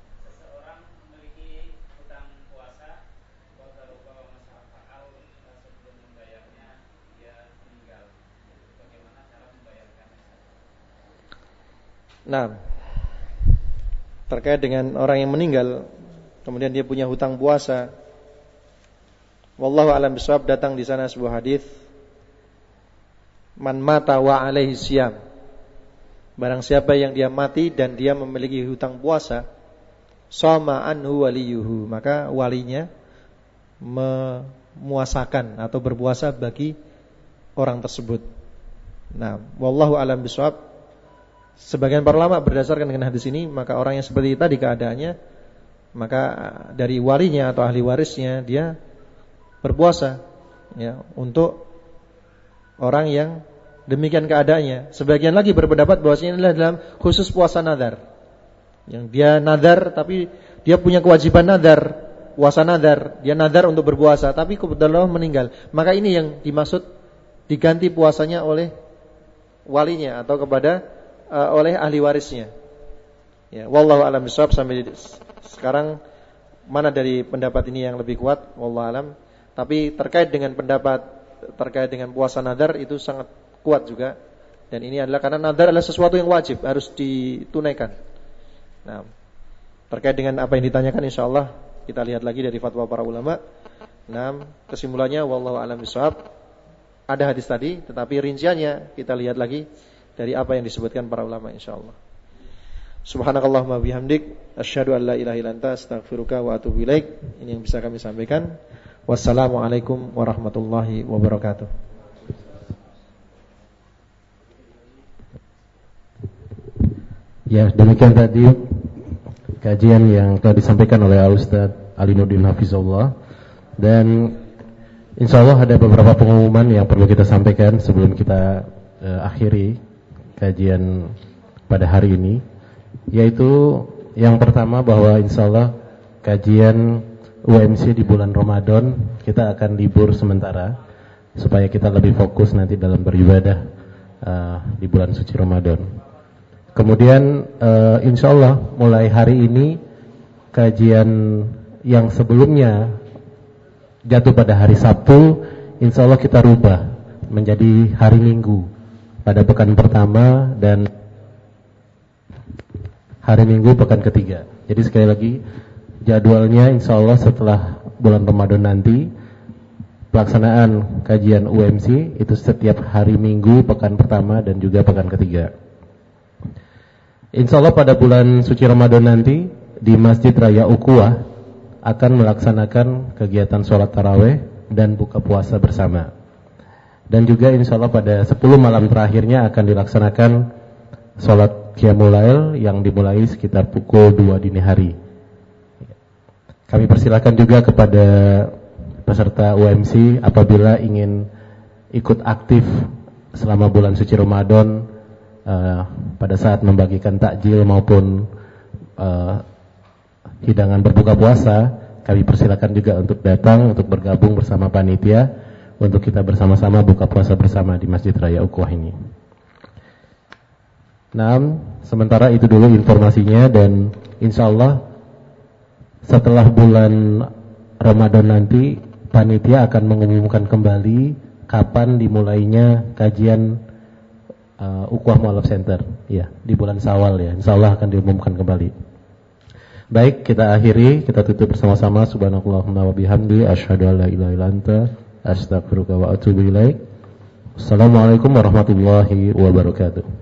Speaker 1: Nah, terkait dengan orang yang meninggal, kemudian dia punya hutang puasa. Wallahu alam bisawab datang di sana sebuah hadis. Man mata wa alaihi siyam. Barang siapa yang dia mati dan dia memiliki hutang puasa Soma anhu waliyuhu. Maka walinya memuasakan atau berpuasa bagi orang tersebut. Nah, wallahu alam bisawab Sebagian para ulama berdasarkan dengan hadis ini Maka orang yang seperti tadi keadaannya Maka dari walinya atau ahli warisnya Dia berpuasa ya Untuk orang yang demikian keadaannya. Sebagian lagi berpendapat bahwasanya adalah dalam khusus puasa nadar. Yang dia nadar tapi dia punya kewajiban nadar, puasa nadar, dia nadar untuk berpuasa tapi kebetulan meninggal. Maka ini yang dimaksud diganti puasanya oleh walinya atau kepada uh, oleh ahli warisnya. Ya, wallahu alam bisawab sampai sekarang mana dari pendapat ini yang lebih kuat wallahu alam. Tapi terkait dengan pendapat terkait dengan puasa nadar itu sangat kuat juga. Dan ini adalah karena nadar adalah sesuatu yang wajib harus ditunaikan. Nah, terkait dengan apa yang ditanyakan insya Allah kita lihat lagi dari fatwa para ulama. Nah, kesimpulannya wallahu alam bisawab. Ada hadis tadi, tetapi rinciannya kita lihat lagi dari apa yang disebutkan para ulama insya Allah. Subhanakallahumma bihamdik asyhadu an la ilaha illa anta astaghfiruka wa atubu ilaik. Ini yang bisa kami sampaikan. Wassalamualaikum warahmatullahi wabarakatuh.
Speaker 2: Ya, demikian tadi kajian yang telah disampaikan oleh Ustaz Ali Nurdin Hafizullah dan insya Allah ada beberapa pengumuman yang perlu kita sampaikan sebelum kita uh, akhiri kajian pada hari ini yaitu yang pertama bahwa insya Allah kajian UMC di bulan Ramadan kita akan libur sementara supaya kita lebih fokus nanti dalam beribadah uh, di bulan suci Ramadan. Kemudian uh, insya Allah mulai hari ini kajian yang sebelumnya jatuh pada hari Sabtu, insya Allah kita rubah menjadi hari Minggu pada pekan pertama dan hari Minggu pekan ketiga. Jadi sekali lagi jadwalnya insya Allah setelah bulan Ramadan nanti pelaksanaan kajian UMC itu setiap hari Minggu pekan pertama dan juga pekan ketiga. Insya Allah pada bulan suci Ramadan nanti di Masjid Raya Ukuah akan melaksanakan kegiatan sholat taraweh dan buka puasa bersama. Dan juga insya Allah pada 10 malam terakhirnya akan dilaksanakan sholat Qiyamulail yang dimulai sekitar pukul 2 dini hari. Kami persilakan juga kepada peserta UMC apabila ingin ikut aktif selama bulan suci Ramadan uh, pada saat membagikan takjil maupun uh, hidangan berbuka puasa, kami persilakan juga untuk datang untuk bergabung bersama panitia untuk kita bersama-sama buka puasa bersama di Masjid Raya Ukhuwah ini. Nah, sementara itu dulu informasinya dan insya Allah setelah bulan Ramadan nanti panitia akan mengumumkan kembali kapan dimulainya kajian uh, Ukwah Mualaf Center ya di bulan Sawal ya. Insyaallah akan diumumkan kembali. Baik, kita akhiri, kita tutup bersama-sama subhanallahumma wa bihamdi asyhadu an la ilaha illa anta astaghfiruka wa atubu ilaik. Assalamualaikum warahmatullahi wabarakatuh.